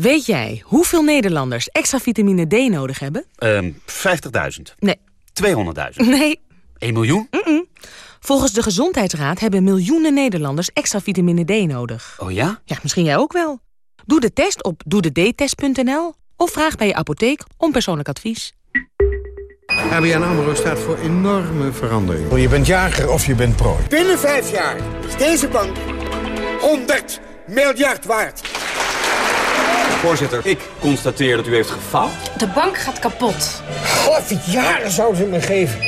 Weet jij hoeveel Nederlanders extra vitamine D nodig hebben? Ehm 50.000. Nee. 200.000. Nee. 1 miljoen? Volgens de Gezondheidsraad hebben miljoenen Nederlanders extra vitamine D nodig. Oh ja? Ja, misschien jij ook wel. Doe de test op doedetest.nl of vraag bij je apotheek om persoonlijk advies. ABN AMRO staat voor enorme verandering. Je bent jager of je bent prooi. Binnen vijf jaar is deze bank 100 miljard waard. Voorzitter, ik constateer dat u heeft gefaald. De bank gaat kapot. Half jaren zouden ze me geven.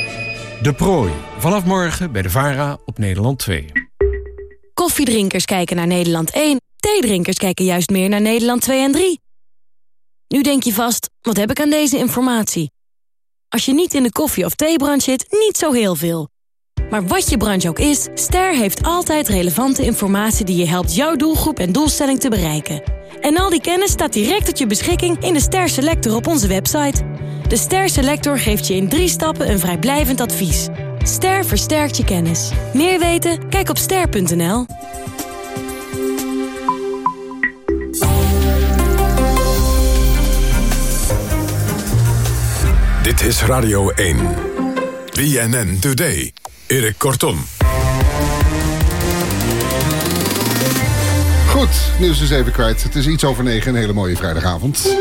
De prooi. Vanaf morgen bij de VARA op Nederland 2. Koffiedrinkers kijken naar Nederland 1. Theedrinkers kijken juist meer naar Nederland 2 en 3. Nu denk je vast, wat heb ik aan deze informatie? Als je niet in de koffie- of theebranche zit, niet zo heel veel. Maar wat je branche ook is, Ster heeft altijd relevante informatie... die je helpt jouw doelgroep en doelstelling te bereiken. En al die kennis staat direct tot je beschikking in de Ster Selector op onze website. De Ster Selector geeft je in drie stappen een vrijblijvend advies. Ster versterkt je kennis. Meer weten? Kijk op ster.nl. Dit is Radio 1. BNN Today. Erik Kortom. Goed, nieuws is even kwijt. Het is iets over negen, een hele mooie vrijdagavond.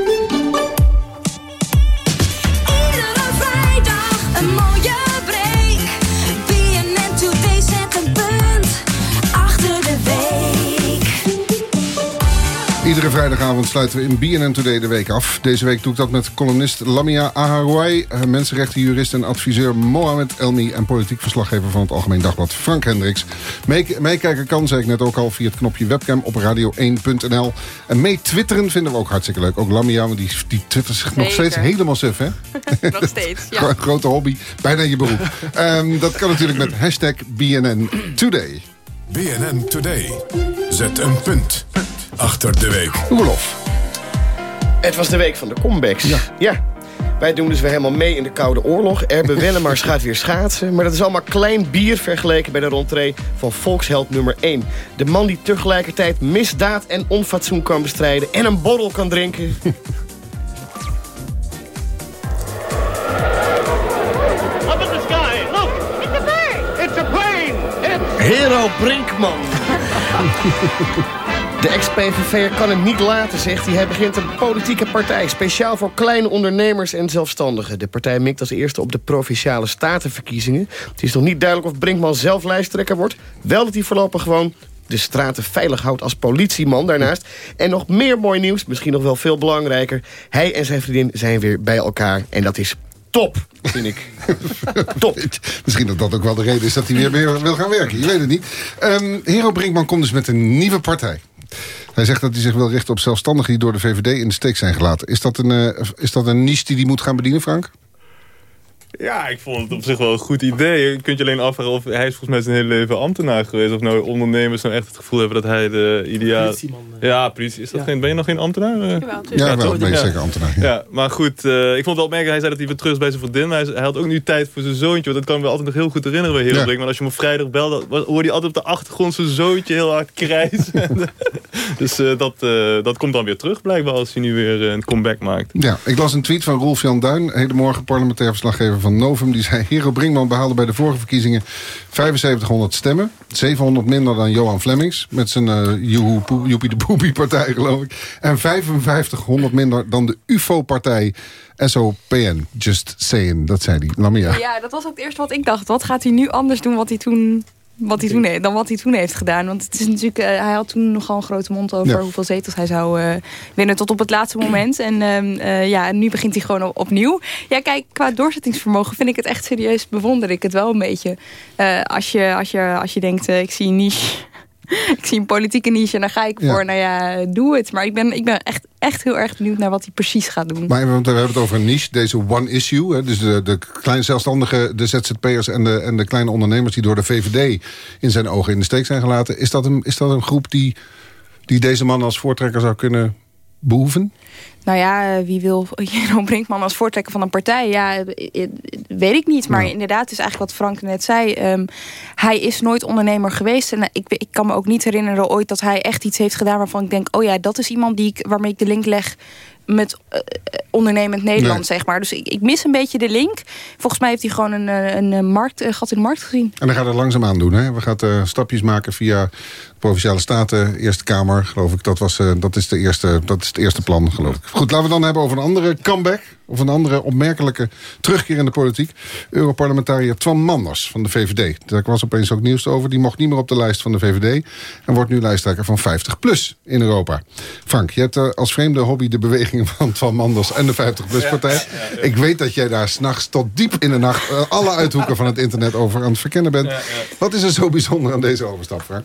Iedere vrijdagavond sluiten we in BNN Today de week af. Deze week doe ik dat met columnist Lamia Aharouai... eh, mensenrechtenjurist en adviseur Mohamed Elmi... en politiek verslaggever van het Algemeen Dagblad Frank Hendricks. Mee- Meekijken kan, zei ik net ook al, via het knopje webcam op radio1.nl. En mee twitteren vinden we ook hartstikke leuk. Ook Lamia, want die, die twittert zich nog steeds helemaal suf, hè? Nog steeds, Gro- grote hobby, bijna je beroep. Ehm, dat kan natuurlijk met hashtag BNN Today. BNN Today. Zet een punt achter de week. Roelof. Het was de week van de comebacks. Ja. Wij doen dus weer helemaal mee in de Koude Oorlog. Erbe Wennemars gaat weer schaatsen. Maar dat is allemaal klein bier vergeleken bij de rentree van volksheld nummer 1. De man die tegelijkertijd misdaad en onfatsoen kan bestrijden... en een borrel kan drinken. Hero Brinkman. De ex-PVV'er kan het niet laten, zegt hij. Hij begint een politieke partij, speciaal voor kleine ondernemers en zelfstandigen. De partij mikt als eerste op de Provinciale Statenverkiezingen. Het is nog niet duidelijk of Brinkman zelf lijsttrekker wordt. Wel dat hij voorlopig gewoon de straten veilig houdt als politieman daarnaast. En nog meer mooi nieuws, misschien nog wel veel belangrijker. Hij en zijn vriendin zijn weer bij elkaar. En dat is top, vind ik. top. Misschien dat dat ook wel de reden is dat hij weer meer wil gaan werken. Je weet het niet. Ehm Hero Brinkman komt dus met een nieuwe partij. Hij zegt dat hij zich wil richten op zelfstandigen die door de VVD in de steek zijn gelaten. Is dat een, eh, is dat een niche die hij moet gaan bedienen, Frank? Ja, ik vond het op zich wel een goed idee. Je kunt je alleen afvragen of hij is volgens mij zijn hele leven ambtenaar geweest. Of nou ondernemers nou echt het gevoel hebben dat hij de ideaal... Politieman, eh. Ja, politie. Is dat Ja. geen, ben je nog geen ambtenaar? Eh, Ja, wel, toch? ben je Ja. zeker ambtenaar. Ja. Ja, maar goed, eh, ik vond het wel opmerkelijk. Hij zei dat hij weer terug is bij zijn vriendin. Maar hij, hij had ook nu tijd voor zijn zoontje. Want dat kan ik me altijd nog heel goed herinneren bij Hero Ja. Brink. Want als je hem op vrijdag belde, hoorde hij altijd op de achtergrond zijn zoontje heel hard krijsen. dus eh, dat, eh, dat komt dan weer terug blijkbaar als hij nu weer een comeback maakt. Ja, ik las een tweet van Rolf Jan Duin, hedenmorgen parlementair verslaggever van Novum. Die zei, Hero Brinkman behaalde bij de vorige verkiezingen 7500 stemmen. 700 minder dan Johan Flemmings, met zijn Poe- Joepie de Poepie partij geloof ik. En 5500 minder dan de UFO-partij SOPN. Just saying, dat zei hij. Lamia. Ja, dat was ook het eerste wat ik dacht. Wat gaat hij nu anders doen wat hij toen, wat hij toen, dan wat hij toen heeft gedaan? Want het is natuurlijk, eh, hij had toen nogal een grote mond over Ja. hoeveel zetels hij zou eh, winnen tot op het laatste moment. En eh, ja, nu begint hij gewoon op- opnieuw. Ja, kijk, qua doorzettingsvermogen vind ik het echt serieus, bewonder ik het wel een beetje. Als, je, als, je, als je denkt, ik zie een niche... Ik zie een politieke niche en daar ga ik Ja. voor. Nou ja, doe het. Maar ik ben, ik ben echt, echt heel erg benieuwd naar wat hij precies gaat doen. Maar want we hebben het over een niche, deze one issue. Hè, dus de, de kleine zelfstandigen, de ZZP'ers en de, en de kleine ondernemers... die door de VVD in zijn ogen in de steek zijn gelaten. Is dat een, is dat een groep die, die deze man als voortrekker zou kunnen behoeven? Nou ja, eh, wie wil Jeroen Brinkman als voortrekker van een partij? Ja, eh, eh, weet ik niet. Maar inderdaad, het is eigenlijk wat Frank net zei. Ehm, hij is nooit ondernemer geweest. En ik, ik kan me ook niet herinneren ooit dat hij echt iets heeft gedaan... waarvan ik denk, oh ja, dat is iemand die ik, waarmee ik de link leg met ondernemend Nederland, Nee. zeg maar. Dus ik, ik mis een beetje de link. Volgens mij heeft hij gewoon een, een, een markt, een gat in de markt gezien. En dan gaat het langzaam aan doen. Hè? We gaan stapjes maken via Provinciale Staten, Eerste Kamer, geloof ik. Dat, was, eh, dat, is de eerste, dat is het eerste plan, geloof ik. Goed, laten we dan hebben over een andere comeback. Of een andere opmerkelijke terugkeer in de politiek. Europarlementariër Twan Manders van de VVD. Daar was opeens ook nieuws over. Die mocht niet meer op de lijst van de VVD. En wordt nu lijsttrekker van 50PLUS in Europa. Frank, je hebt eh, als vreemde hobby de bewegingen van Twan Manders en de 50PLUS-partij. Ik weet dat jij daar s'nachts tot diep in de nacht... eh, alle uithoeken van het internet over aan het verkennen bent. Wat is er zo bijzonder aan deze overstap, Frank?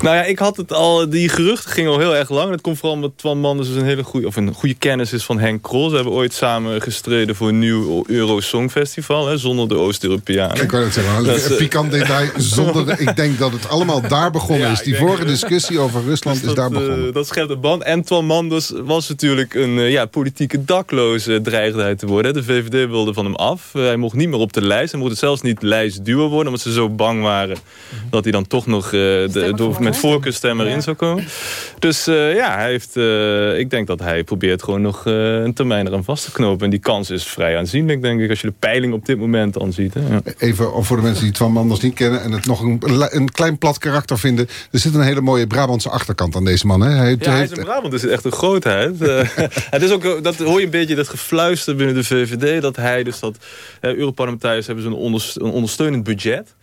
Nou ja, ik had het al, die geruchten gingen al heel erg lang. Dat komt vooral omdat Twan Manders dus een hele goede, of een goede kennis is van Henk Krol. Ze hebben ooit samen gestreden voor een nieuw Euro Songfestival, hè, zonder de Oost-Europeanen. Ik wou het zeggen, Dat een eh, pikant detail. Zonder de- ik denk dat het allemaal daar begonnen Ja, is. Die vorige eh, discussie over Rusland is daar dat, eh, begonnen. dat schept een band. En Twan Manders was natuurlijk een ja, politieke dakloze, dreigde hij te worden. De VVD wilde van hem af. Hij mocht niet meer op de lijst. Hij mocht zelfs niet lijstduwer worden, omdat ze zo bang waren dat hij dan toch nog eh, de, door, met voorkeurstem erin zou komen. Dus eh, ja, hij heeft, eh, ik denk dat hij probeert gewoon nog eh, een termijn eraan vast te knopen. En die kans is vrij aanzienlijk, denk ik, als je de peiling op dit moment dan ziet. Hè. Even voor de mensen die Twan Manders niet kennen... en het nog een, een klein plat karakter vinden. Er zit een hele mooie Brabantse achterkant aan deze man. Hè? Hij, heeft- Ja, hij heeft- is in Brabant is het echt een grootheid. Het is ook, dat hoor je een beetje dat gefluister binnen de VVD. Dat hij dus dat... eh, Europarlementariërs hebben zo'n ondersteunend budget.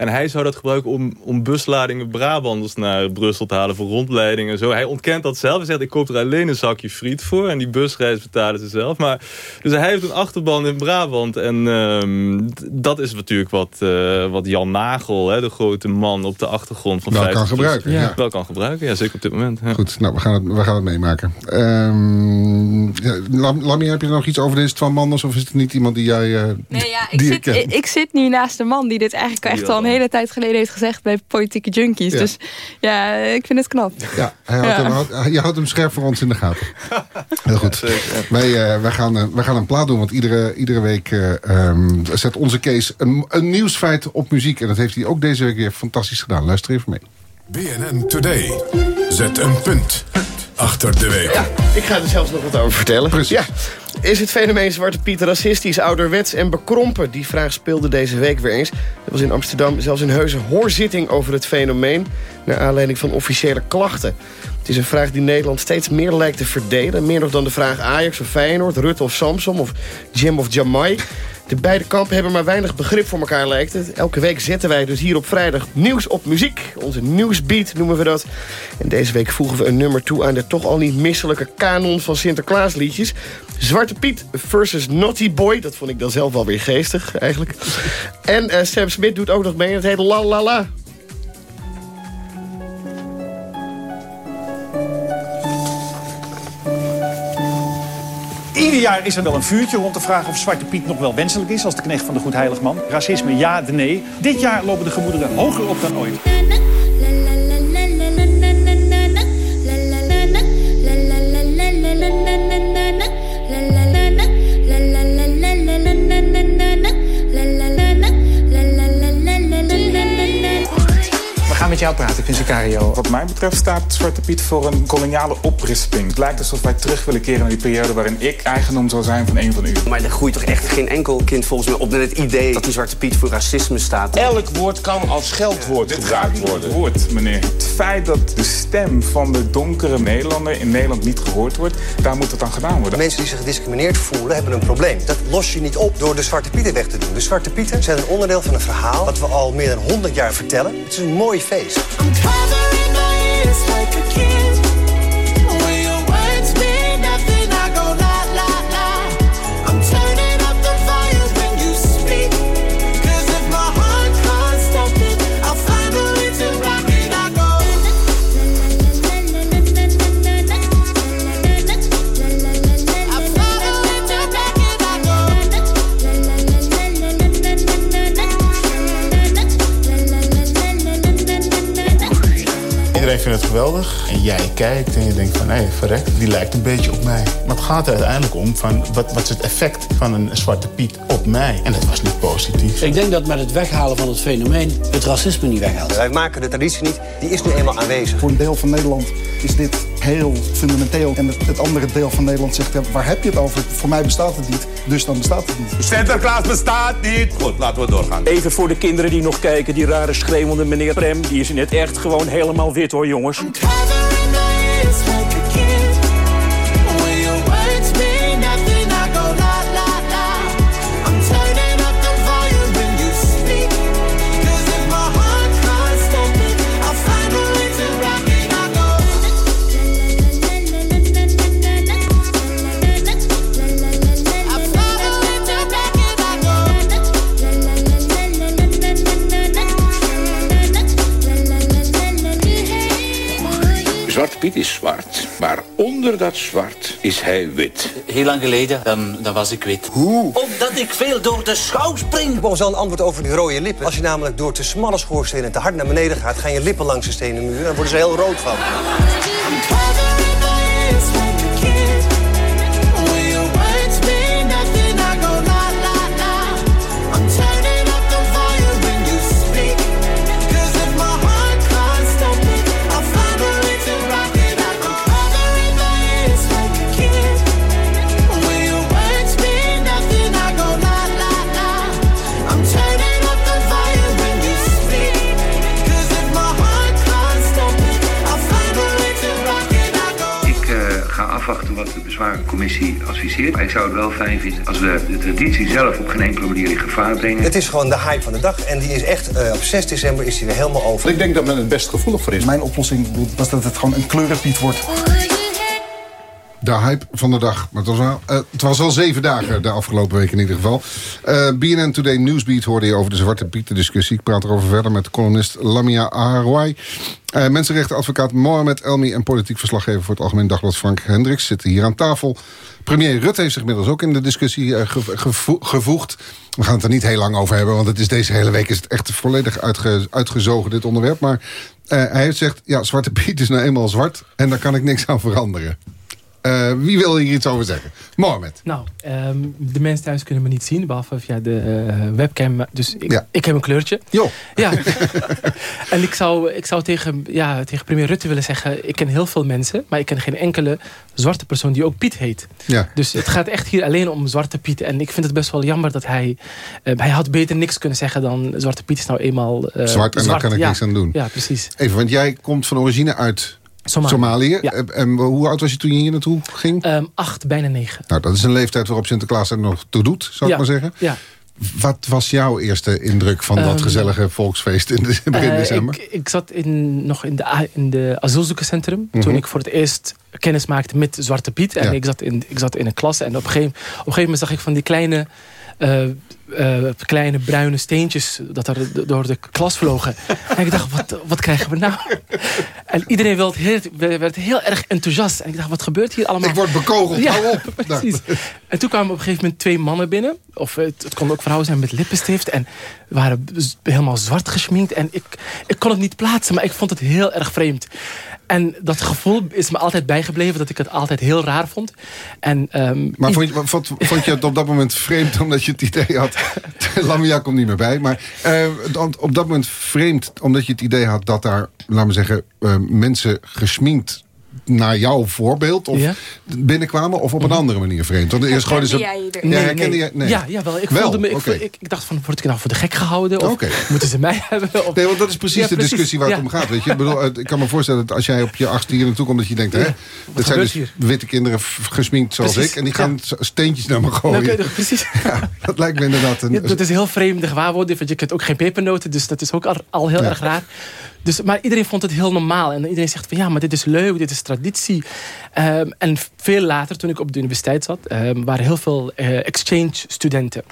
En hij zou dat gebruiken om, om busladingen Brabanders naar Brussel te halen voor rondleidingen en zo. Hij ontkent dat zelf. Hij zegt, ik koop er alleen een zakje friet voor. En die busreis betalen ze zelf. Maar, dus hij heeft een achterban in Brabant. En ehm, dat is natuurlijk wat, eh, wat Jan Nagel, hè, de grote man op de achtergrond van Wel kan 50 gebruiken, ja. Wel kan gebruiken, ja, zeker op dit moment. Ja. Goed, nou, we gaan het, we gaan het meemaken. Ehm Lam- Lamia, heb je nog iets over deze Twan Manders? Of is het niet iemand die jij eh, Nee, ja, ik, die je zit, ik, ik zit nu naast een man die dit eigenlijk echt al een hele tijd geleden heeft gezegd bij Politieke Junkies. Ja. Dus ja, ik vind het knap. Ja, hij houdt Ja. Hem, houdt- je houdt hem scherp voor ons in de gaten. Heel goed. Wij, eh, wij, gaan, eh, wij gaan een plaat doen, want iedere, iedere week eh, ehm, zet onze Kees een, een nieuwsfeit op muziek. En dat heeft hij ook deze week weer fantastisch gedaan. Luister even mee. BNN Today. Zet een punt achter de week. Ik ga er zelfs nog wat over vertellen. Precies. Ja. Is het fenomeen Zwarte Piet racistisch, ouderwets en bekrompen? Die vraag speelde deze week weer eens. Er was in Amsterdam zelfs een heuse hoorzitting over het fenomeen... naar aanleiding van officiële klachten. Het is een vraag die Nederland steeds meer lijkt te verdelen. Meer nog dan de vraag Ajax of Feyenoord, Rutte of Samsom of Jim of Jamai. De beide kampen hebben maar weinig begrip voor elkaar lijkt het. Elke week zetten wij dus hier op vrijdag nieuws op muziek. Onze nieuwsbeat noemen we dat. En deze week voegen we een nummer toe aan de toch al niet misselijke kanon van Sinterklaasliedjes. Zwarte Piet versus Naughty Boy. Dat vond ik dan zelf wel weer geestig eigenlijk. En eh, Sam Smith doet ook nog mee. Het heet La La La. Ieder jaar is er wel een vuurtje rond de vraag of Zwarte Piet nog wel wenselijk is als de knecht van de Goedheiligman. Racisme ja, de nee. Dit jaar lopen de gemoederen hoger op dan ooit. Met jou praten, ik vind Sicario. Wat mij betreft staat Zwarte Piet voor een koloniale oprisping. Het lijkt alsof wij terug willen keren naar die periode waarin ik eigendom zou zijn van een van u. Maar er groeit toch echt geen enkel kind volgens mij op met het idee dat die Zwarte Piet voor racisme staat. Elk woord kan als scheldwoord gebruikt worden. woord, meneer. Het feit dat de stem van de donkere Nederlander in Nederland niet gehoord wordt, daar moet het aan gedaan worden. Mensen die zich gediscrimineerd voelen, hebben een probleem. Dat los je niet op door de Zwarte Pieten weg te doen. De Zwarte Pieten zijn een onderdeel van een verhaal... dat we al meer dan 100 jaar vertellen. Het is een mooi feest. Iedereen vindt het geweldig en jij kijkt en je denkt van... hé, verrek, die lijkt een beetje op mij. Maar het gaat er uiteindelijk om van wat, wat is het effect van een zwarte piet op mij? En dat was niet positief. Ik denk dat met het weghalen van het fenomeen het racisme niet weghaalt. Wij maken de traditie niet, die is nu eenmaal aanwezig. Voor een deel van Nederland is dit heel fundamenteel. En het, het andere deel van Nederland zegt, ja, waar heb je het over? Voor mij bestaat het niet, dus dan bestaat het niet. Sinterklaas bestaat niet. Goed, laten we doorgaan. Even voor de kinderen die nog kijken, die rare schreeuwende meneer Prem... die is in het echt gewoon helemaal wit hoor, jongens. Piet is zwart, maar onder dat zwart is hij wit. Heel lang geleden, dan, dan was ik wit. Hoe? Omdat ik veel door de schouw spring. Ik heb wel een antwoord over die rode lippen. Als je namelijk door te smalle schoorstenen te hard naar beneden gaat... gaan je lippen langs de stenen muur en dan worden ze heel rood van. Ik wel fijn vinden als we de traditie zelf op geen enkele manier in gevaar brengen. Het is gewoon de hype van de dag en die is echt... eh, op 6 december is die weer helemaal over. Ik denk dat men het best gevoelig voor is. Mijn oplossing was dat het gewoon een kleurenpiet wordt. De hype van de dag. Maar het, was wel, eh, het was al zeven dagen de afgelopen week in ieder geval. Eh, BNN Today Newsbeat hoorde je over de Zwarte Pieten discussie. Ik praat erover verder met columnist Lamia Aharouai. Eh mensenrechtenadvocaat Mohamed Elmi en politiek verslaggever voor het Algemeen Dagblad Frank Hendricks zitten hier aan tafel. Premier Rutte heeft zich inmiddels ook in de discussie eh, gevo- gevo- gevoegd. We gaan het er niet heel lang over hebben, want het is deze hele week is het echt volledig uitge- uitgezogen, dit onderwerp. Maar eh, hij heeft gezegd, ja, Zwarte Piet is nou eenmaal zwart en daar kan ik niks aan veranderen. Eh, wie wil hier iets over zeggen? Mohamed. Nou, ehm, de mensen thuis kunnen me niet zien, behalve via de eh, webcam. Dus ik, Ja. ik heb een kleurtje. Jo. Ja. en ik zou, ik zou tegen, ja, tegen premier Rutte willen zeggen... ik ken heel veel mensen, maar ik ken geen enkele zwarte persoon die ook Piet heet. Ja. Dus het gaat echt hier alleen om Zwarte Piet. En ik vind het best wel jammer dat hij... eh, hij had beter niks kunnen zeggen dan... Zwarte Piet is nou eenmaal zwart en daar kan ik Ja. niks aan doen. Ja, precies. Even, want jij komt van origine uit Somalië. Somalië. Ja. En, hoe oud was je toen je hier naartoe ging? Ehm, acht, bijna negen. Nou, dat is een leeftijd waarop Sinterklaas er nog toe doet, zou Ja, ik maar zeggen. Ja. Wat was jouw eerste indruk van dat Ehm, gezellige volksfeest in de, begin Eh, december? Ik, ik zat in, nog in de, in de asielzoekerscentrum. Toen Mhm. ik voor het eerst kennis maakte met Zwarte Piet. En Ja. ik, zat in, ik zat in een klas. En op een gegeven, op een gegeven moment zag ik van die kleine... eh, eh, kleine bruine steentjes dat er door de klas vlogen. en ik dacht, wat, wat krijgen we nou? en iedereen werd heel, werd heel erg enthousiast. En ik dacht, wat gebeurt hier allemaal? Ik word bekogeld, hou op. Precies. En toen kwamen op een gegeven moment twee mannen binnen. Of het, het kon ook vrouwen zijn met lippenstift. En waren helemaal zwart geschminkt. En ik, ik kon het niet plaatsen, maar ik vond het heel erg vreemd. En dat gevoel is me altijd bijgebleven dat ik het altijd heel raar vond. En, ehm, Maar vond je, vond, vond je het op dat moment vreemd omdat je het idee had... Lamia komt niet meer bij. Maar eh, op- dat moment vreemd omdat je het idee had dat daar, laten we zeggen... eh, mensen gesminkt naar jouw voorbeeld of Ja. binnenkwamen... of op een andere manier vreemd? Want eerst jij je erin? Ja, Nee, herkende nee. jij? Nee. Ja, jawel. Ik, Wel, voelde me, ik, ik, ik dacht van, word ik nou voor de gek gehouden? Of Oké. moeten ze mij hebben? Of... Nee, want dat is precies Ja, de discussie waar het Ja. om gaat. Weet je? Ik, bedoel, ik kan me voorstellen dat als jij op je achtste hier naartoe komt... dat je denkt, hè, dat zijn dus witte kinderen gesminkt zoals Precies, ik... en die ja. gaan steentjes naar me gooien. Nou, precies. dat lijkt me inderdaad een... Ja, dat is heel vreemde gewaarwording, want je kunt ook geen pepernoten, dus dat is ook al, al heel Ja. erg raar. Dus, maar iedereen vond het heel normaal. En iedereen zegt van ja, maar dit is leuk, dit is traditie. Ehm, en veel later, toen ik op de universiteit zat, ehm, waren heel veel eh, exchange studenten.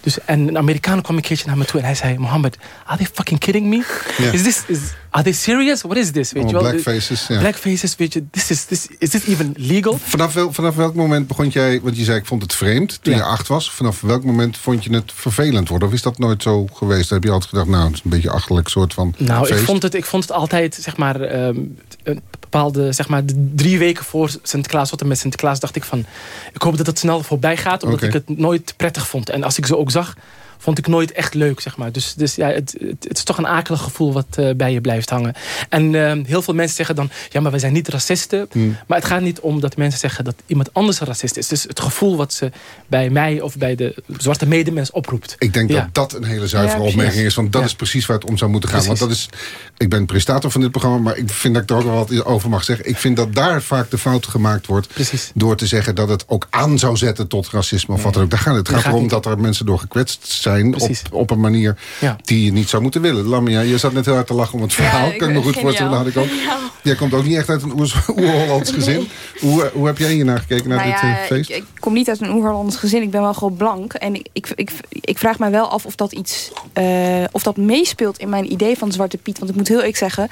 Dus, en een Amerikaan kwam een keertje naar me toe en hij zei... Mohammed, are they fucking kidding me? Is this, is, are they serious? What is this? Weet je wel? blackfaces, ja. Blackfaces, weet je. This is, this, is this even legal? Vanaf, wel, vanaf welk moment begon jij, want je zei ik vond het vreemd toen Ja. je acht was. Vanaf welk moment vond je het vervelend worden? Of is dat nooit zo geweest? Dan heb je altijd gedacht, nou, het is een beetje achterlijk soort van Nou, ik vond, het, ik vond het altijd, zeg maar, ehm, een bepaalde, zeg maar, drie weken voor Sinterklaas, tot en met Sinterklaas, dacht ik van, ik hoop dat het snel voorbij gaat, omdat ik het nooit prettig vond. En als ik ze ook zag, vond ik nooit echt leuk, zeg maar. Dus, dus ja, het, het, het is toch een akelig gevoel wat eh, bij je blijft hangen. En ehm, heel veel mensen zeggen dan, ja, maar wij zijn niet racisten. Hmm. Maar het gaat niet om dat mensen zeggen dat iemand anders een racist is. Dus het gevoel wat ze bij mij of bij de zwarte medemens oproept. Ik denk Ja. dat dat een hele zuivere Ja, opmerking is. Want dat Ja. is precies waar het om zou moeten gaan. Want dat is, ik ben presentator van dit programma, maar ik vind dat ik er ook wel wat over mag zeggen. Ik vind dat daar vaak de fout gemaakt wordt. Door te zeggen dat het ook aan zou zetten tot racisme of wat dan ook. Daar gaat het. Het gaat gaat erom niet. dat er mensen door gekwetst zijn op, Precies. op een manier Ja. die je niet zou moeten willen. Lamia, je zat net heel hard te lachen om het verhaal. ik kan ik me goed voorstellen. Had ik ook. Jij komt ook niet echt uit een oer- oer-Hollands gezin. Hoe, eh, hoe heb jij hier naar gekeken, naar Nou dit eh, feest? Ik, ik kom niet uit een Oerhollands gezin. Ik ben wel gewoon blank. En ik, ik, ik, ik vraag me wel af of dat iets... eh, of dat meespeelt in mijn idee van Zwarte Piet. Want ik moet heel eerlijk zeggen...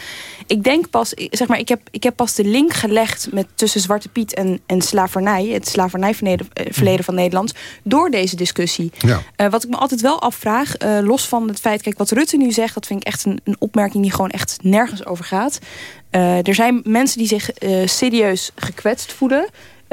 Ik denk pas... Zeg maar, ik heb, ik heb pas de link gelegd met, tussen Zwarte Piet en, en slavernij. Het slavernijverleden verleden van Nederland. Door deze discussie. Ja. Wat ik me altijd wel afvraag, eh, los van het feit... Kijk, wat Rutte nu zegt, dat vind ik echt een, een opmerking... die gewoon echt nergens over gaat. Eh, er zijn mensen die zich eh, serieus gekwetst voelen...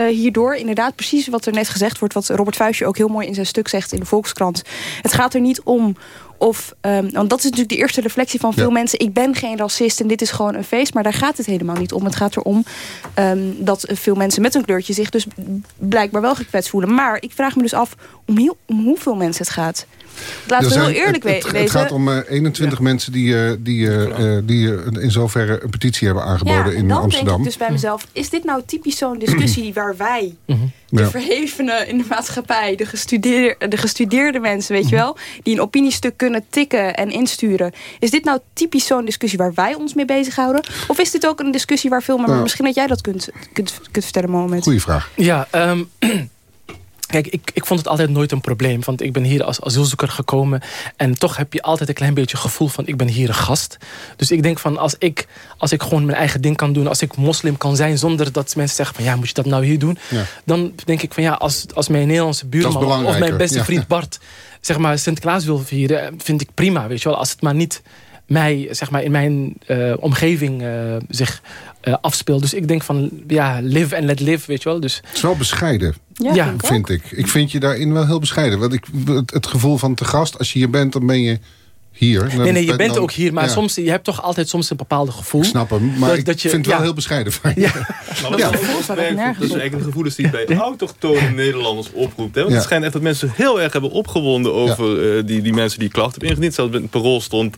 hierdoor inderdaad precies wat er net gezegd wordt... wat Robert Vuistje ook heel mooi in zijn stuk zegt in de Volkskrant. Het gaat er niet om of... ehm, want dat is natuurlijk de eerste reflectie van veel Ja. mensen. Ik ben geen racist en dit is gewoon een feest. Maar daar gaat het helemaal niet om. Het gaat erom ehm, dat veel mensen met een kleurtje... zich dus blijkbaar wel gekwetst voelen. Maar ik vraag me dus af om, heel, om hoeveel mensen het gaat. Laten we heel zijn- eerlijk het, we- het. Het gaat om eh, 21 mensen die, eh, die, eh, eh, die eh, in zoverre een petitie hebben aangeboden ja, in dan Amsterdam. denk ik dus bij mezelf... is dit nou typisch zo'n discussie waar wij... de Ja. verhevenen in de maatschappij, de gestudeerde, de gestudeerde mensen, weet je wel... die een opiniestuk kunnen tikken en insturen. Is dit nou typisch zo'n discussie waar wij ons mee bezighouden? Of is dit ook een discussie waar veel... maar Nou. misschien dat jij dat kunt, kunt, kunt vertellen, moment. Goeie vraag. Ja, ehm, kijk, ik, ik vond het altijd nooit een probleem. Want ik ben hier als asielzoeker gekomen. En toch heb je altijd een klein beetje gevoel van... ik ben hier een gast. Dus ik denk van, als ik, als ik gewoon mijn eigen ding kan doen... als ik moslim kan zijn zonder dat mensen zeggen van... ja, moet je dat nou hier doen? Ja. Dan denk ik van, ja, als, als mijn Nederlandse buurman... of mijn beste ja. vriend Bart... zeg maar Sinterklaas wil vieren, vind ik prima, weet je wel. Als het maar niet mij, zeg maar, in mijn eh, omgeving eh, zich eh, afspeelt. Dus ik denk van, ja, live and let live, weet je wel. Dus, Het is wel bescheiden, Ja, Ja. vind ik vind ik. Ik vind je daarin wel heel bescheiden. Want ik, het, het gevoel van te gast, als je hier bent, dan ben je hier. Nee, nee, je bent dan- ook hier, maar ja, soms, je hebt toch altijd soms een bepaalde gevoel. Ik snap hem, maar Dat- ik dat je- vind het wel heel bescheiden van je. Ja. Maar wat Ja. dat is eigenlijk de gevoelens die bij autochtone Nederlanders oproept. Hè? Want Ja. het schijnt echt dat mensen heel erg hebben opgewonden over eh, die, die mensen die klachten hebben ingediend. Zelfs met een parool stond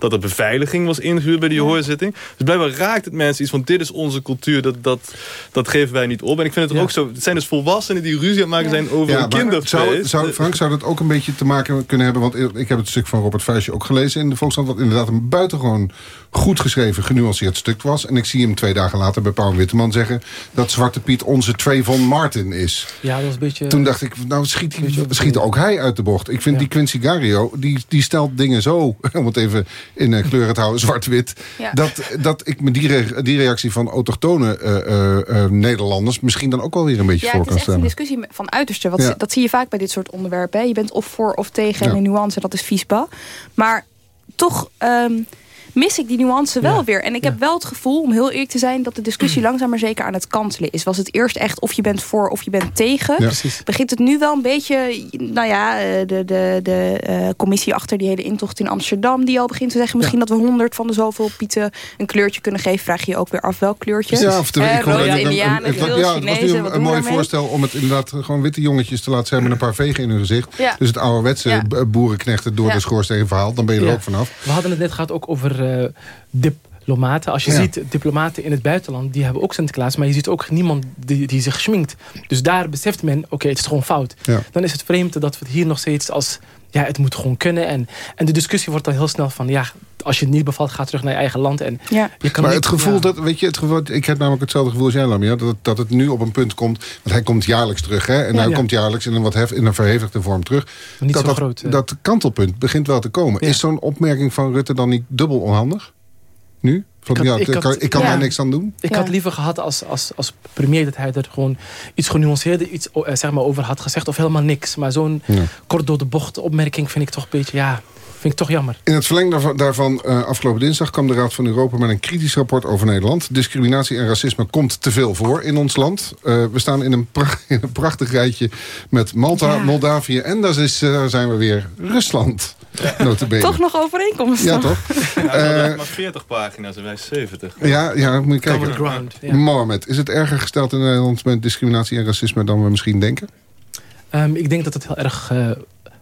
dat er beveiliging was ingehuurd bij die hoorzitting. Dus blijkbaar raakt het mensen iets van dit is onze cultuur, dat, dat, dat geven wij niet op. En ik vind het ook zo, het zijn dus volwassenen die ruzie aan het maken zijn over Ja, kinderfeest. zou, zou, Frank, zou dat ook een beetje te maken kunnen hebben... want ik heb het stuk van Robert Vuijsje ook gelezen in de Volkskrant... wat inderdaad een buitengewoon goed geschreven, genuanceerd stuk was. En ik zie hem twee dagen later bij Paul Witteman zeggen... dat Zwarte Piet onze Trayvon Martin is. Ja, dat was een beetje... Toen dacht ik, nou schiet, hij, schiet ook hij uit de bocht. Ik vind die Quincy Gario, die, die stelt dingen zo... om het even in uh, kleur te houden, zwart-wit... Ja. Dat, dat ik me die, re- die reactie van autochtone eh, eh, eh, Nederlanders... misschien dan ook wel weer een beetje Ja, voor het kan is echt een stellen. discussie van uiterste. Wat, Ja. Dat zie je vaak bij dit soort onderwerpen. Hè. Je bent of voor of tegen en Ja. een nuance, dat is viesba. Maar toch ehm, mis ik die nuance wel Ja. weer. En ik heb wel het gevoel, om heel eerlijk te zijn... dat de discussie langzaam maar zeker aan het kantelen is. Was het eerst echt of je bent voor of je bent tegen. Ja. Precies. Begint het nu wel een beetje... Nou ja, eh, de, de, de eh, commissie achter die hele intocht in Amsterdam... die al begint te zeggen misschien dat we honderd van de zoveel pieten... een kleurtje kunnen geven. Vraag je je ook weer af welk kleurtje. Ja, of de, Eh, indianen, geel, ja, het was nu Chinezen, een, een mooi voorstel om het inderdaad gewoon witte jongetjes te laten zijn met een paar vegen in hun gezicht. Ja. Dus het ouderwetse boerenknechten door Ja. de schoorsteen verhaal. Dan ben je er Ja. ook vanaf. We hadden het net gehad ook over eh, diplomaten. Als je Ja. ziet, diplomaten in het buitenland, die hebben ook Sinterklaas. Maar je ziet ook niemand die, die zich schminkt. Dus daar beseft men, oké, het is gewoon fout. Ja. Dan is het vreemd dat we het hier nog steeds als... Ja, het moet gewoon kunnen. En, en de discussie wordt dan heel snel van... Ja, als je het niet bevalt, ga terug naar je eigen land. En Ja. je kan maar niet- het gevoel ja. dat, weet je, het gevoel, ik heb namelijk hetzelfde gevoel als jij, Lamia, dat, dat het nu op een punt komt, want hij komt jaarlijks terug, hè, en Ja. hij Ja. komt jaarlijks in een wat hef, in een verhevigde vorm terug. Niet dat, zo dat, groot, eh. dat kantelpunt begint wel te komen. Is zo'n opmerking van Rutte dan niet dubbel onhandig? Nu? Van, had- ja, ik ik, had- kan, ik kan ja. daar niks aan doen. Ik had liever gehad als, als, als premier dat hij er gewoon iets genuanceerder iets, eh, zeg maar, over had gezegd. Of helemaal niks. Maar zo'n Ja. kort door de bocht opmerking vind ik toch een beetje, ja, vind ik toch jammer. In het verlengde daarvan, eh, afgelopen dinsdag kwam de Raad van Europa met een kritisch rapport over Nederland. Discriminatie en racisme komt te veel voor in ons land. Eh, we staan in een, in een prachtig rijtje met Malta, Ja. Moldavië en daar is, eh, zijn we weer Rusland. Notabene. Toch nog overeenkomsten. Ja, toch? Ja, Eh, heeft maar 40 pagina's en wij 70. Ja, ja, moet je kijken. Common ground, ja. Mohammed, is het erger gesteld in Nederland met discriminatie en racisme dan we misschien denken? Ehm, ik denk dat het heel erg eh,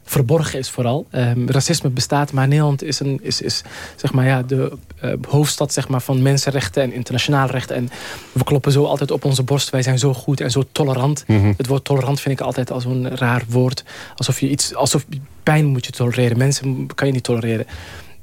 verborgen is vooral. Ehm, racisme bestaat, maar Nederland is, een, is, is zeg maar, ja, de eh, hoofdstad zeg maar, van mensenrechten en internationaal recht. En we kloppen zo altijd op onze borst. Wij zijn zo goed en zo tolerant. Mhm. Het woord tolerant vind ik altijd als een raar woord. Alsof je iets, alsof pijn moet je tolereren. Mensen kan je niet tolereren.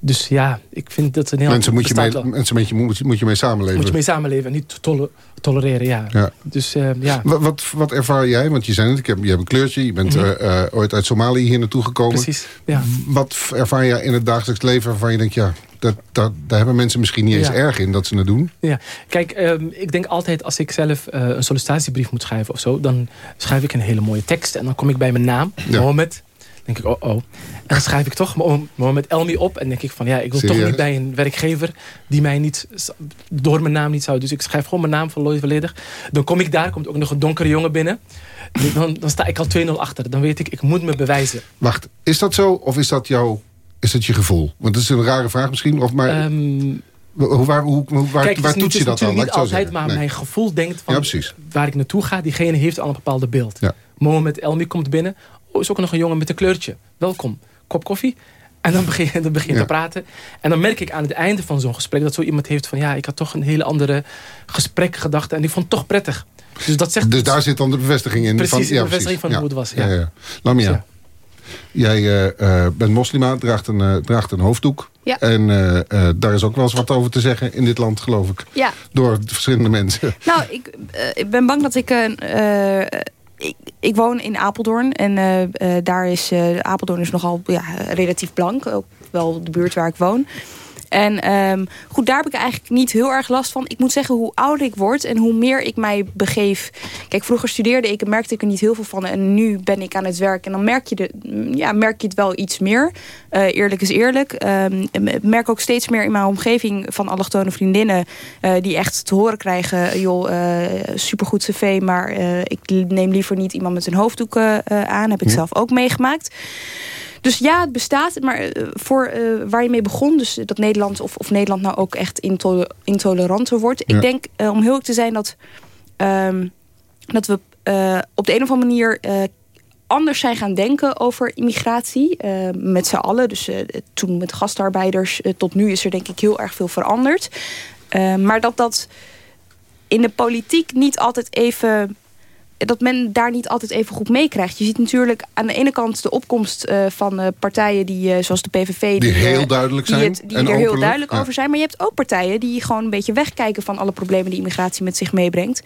Dus ja, ik vind dat Nederland Mensen, moet je, mee, wel. mensen met je, moet, je- moet je mee samenleven. Moet je mee samenleven en niet tole- tolereren, ja. Ja. Dus eh, ja. Wat, wat, wat ervaar jij? Want je zei ik heb, je hebt een kleurtje. Je bent Mhm. eh, eh, ooit uit Somalië hier naartoe gekomen. Precies, ja. Wat ervaar jij in het dagelijks leven waarvan je denkt... ja, dat, dat, daar hebben mensen misschien niet eens Ja. erg in dat ze het doen? Ja, kijk, ehm, ik denk altijd als ik zelf een sollicitatiebrief moet schrijven of zo, dan schrijf ik een hele mooie tekst en dan kom ik bij mijn naam, Ja. Mohammed. Denk ik, oh oh. En dan schrijf ik toch Mohammed Elmi op en denk ik van ja, ik wil toch niet bij een werkgever die mij niet door mijn naam niet zou. Dus ik schrijf gewoon mijn naam volledig volledig. Dan kom ik daar, komt ook nog een donkere jongen binnen. Dan, dan sta ik al 2-0 achter. Dan weet ik, ik moet me bewijzen. Wacht, is dat zo of is dat, jouw, is dat je gevoel? Want dat is een rare vraag misschien. Of maar, Ehm, hoe, waar, hoe, waar, Kijk, waar toets je dat dan? niet altijd, zeggen. maar Nee. mijn gevoel denkt van Ja, waar ik naartoe ga, diegene heeft al een bepaald beeld. Mohammed Elmi komt binnen. Oh, is ook nog een jongen met een kleurtje. Welkom. Kop koffie. En dan begin je dan begin je Ja. te praten. En dan merk ik aan het einde van zo'n gesprek... dat zo iemand heeft van... ja, ik had toch een hele andere gesprek gedacht... en ik vond het toch prettig. Dus dat zegt Dus daar zit dan de bevestiging in. Precies, van, de ja, bevestiging van ja. hoe het was, ja. Ja, ja. Lamia, Ja. jij eh, eh, bent moslima, draagt een, eh, draagt een hoofddoek. Ja. En eh, eh, daar is ook wel eens wat over te zeggen in dit land, geloof ik. Ja. Door verschillende mensen. Nou, ik, ik ben bang dat ik... ik, ik woon in Apeldoorn en eh, eh, daar is eh, Apeldoorn is nogal ja, relatief blank. Ook wel de buurt waar ik woon. En ehm, goed, daar heb ik eigenlijk niet heel erg last van. Ik moet zeggen, hoe ouder ik word en hoe meer ik mij begeef... Kijk, vroeger studeerde ik en merkte ik er niet heel veel van. En nu ben ik aan het werk en dan merk je, de, ja, merk je het wel iets meer. Eh, eerlijk is eerlijk. Ehm, ik merk ook steeds meer in mijn omgeving van allochtone vriendinnen... eh, die echt te horen krijgen, joh, eh, supergoed cv... maar ik neem liever niet iemand met een hoofddoek aan. Heb ik Ja. zelf ook meegemaakt. Dus ja, het bestaat. Maar eh, voor eh, waar je mee begon, dus dat Nederland of, of Nederland nou ook echt intol intoleranter wordt. Ja. Ik denk, eh, om heel eerlijk te zijn, dat, ehm, dat we op de een of andere manier anders zijn gaan denken over immigratie. met z'n allen. Dus toen met gastarbeiders tot nu is er denk ik heel erg veel veranderd. Maar dat dat in de politiek niet altijd even dat men daar niet altijd even goed meekrijgt. Je ziet natuurlijk aan de ene kant de opkomst eh, van eh, partijen die, eh, zoals de PVV... Die heel duidelijk die zijn het- die en er heel duidelijk ja. over zijn. Maar je hebt ook partijen die gewoon een beetje wegkijken... van alle problemen die immigratie met zich meebrengt.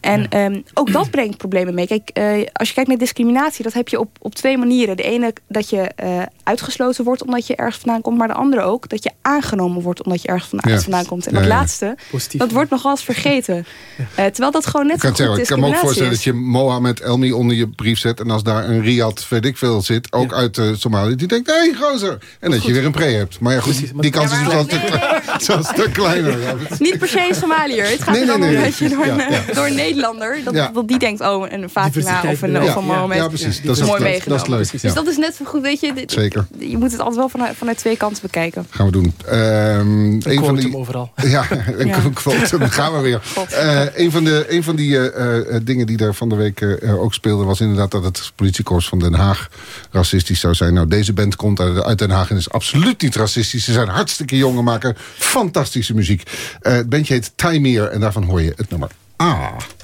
En ehm, ook dat brengt problemen mee. Kijk, eh, als je kijkt naar discriminatie... dat heb je op, op twee manieren. De ene dat je eh, uitgesloten wordt omdat je ergens vandaan komt... maar de andere ook dat je aangenomen wordt omdat je ergens vandaan, Ja. vandaan komt. En Ja, dat ja. laatste, Positief, dat wordt nogal eens vergeten. Eh, terwijl dat gewoon net zo goed zeggen, ik kan me ook discriminatie voorstellen is. dat je Mohammed Elmi onder je brief zet... en als daar een Riyad, weet ik veel, zit, ook uit eh, Somalië... die denkt, hé, hey, gozer! En dat je weer een pre hebt. Maar ja, goed, die kans is wel stuk kleiner. Ja. Niet per se een Somaliër. Het gaat Nee, er dan nee, om nee. dat je door, Ja, een, ja. door een Nederlander... Dat, Ja. dat die denkt, oh, een Fatima of een, Ja, of een ja, Mohammed. ja, precies. Dat is mooi leuk. meegenomen. Dat is leuk, Dus ja. dat is net zo goed, weet je. dit- Zeker. Je moet het altijd wel vanuit, vanuit twee kanten bekijken. Gaan we doen. Ehm een van quote die, overal. Ja, een Ja. quote. Dan gaan we weer. Eh, een van, de, een van die eh, eh, dingen die er van de week eh, ook speelde... was inderdaad dat het politiekorps van Den Haag racistisch zou zijn. Nou, deze band komt uit, Den Haag en is absoluut niet racistisch. Ze zijn hartstikke jong en maken fantastische muziek. Eh, het bandje heet Timeer en daarvan hoor je het nummer A. I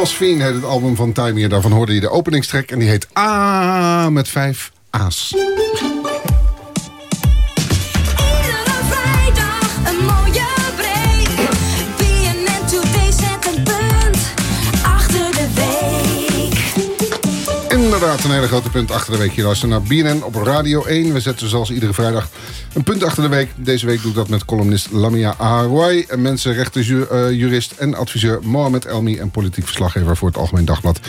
Fosfien heet het album van Time Daarvan hoorde je de openingstrek en die heet A met vijf A's. Inderdaad, een hele grote punt achter de week. Je luistert naar BNN op Radio 1. We zetten zoals iedere vrijdag een punt achter de week. Deze week doe ik dat met columnist Lamia Aharouai... en mensenrechtenjurist en adviseur Mohamed Elmi... en politiek verslaggever voor het Algemeen Dagblad.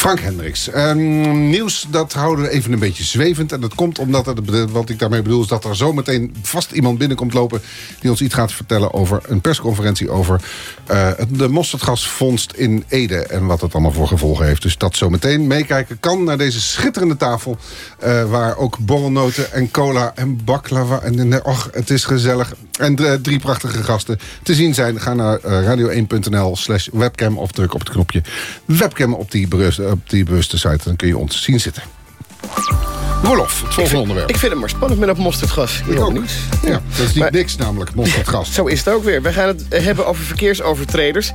Frank Hendricks. Ehm, nieuws, dat houden we even een beetje zwevend. En dat komt omdat, het, wat ik daarmee bedoel... is dat er zometeen vast iemand binnenkomt lopen... die ons iets gaat vertellen over een persconferentie... over het- de mosterdgasvondst in Ede... en wat het allemaal voor gevolgen heeft. Dus dat zometeen meekijken kan naar deze schitterende tafel... eh, waar ook borrelnoten en cola en baklava... en och, het is gezellig. En drie prachtige gasten te zien zijn. Ga naar eh, radio1.nl slash webcam... of druk op het knopje webcam op die, bewuste, op die bewuste site. Dan kun je ons zien zitten. Rolof, het volgende onderwerp. Ik vind het maar spannend met dat mosterdgas. Ik ook niet. Ja, dat is niet niks namelijk, mosterdgas. Zo is het ook weer. We gaan het hebben over verkeersovertreders.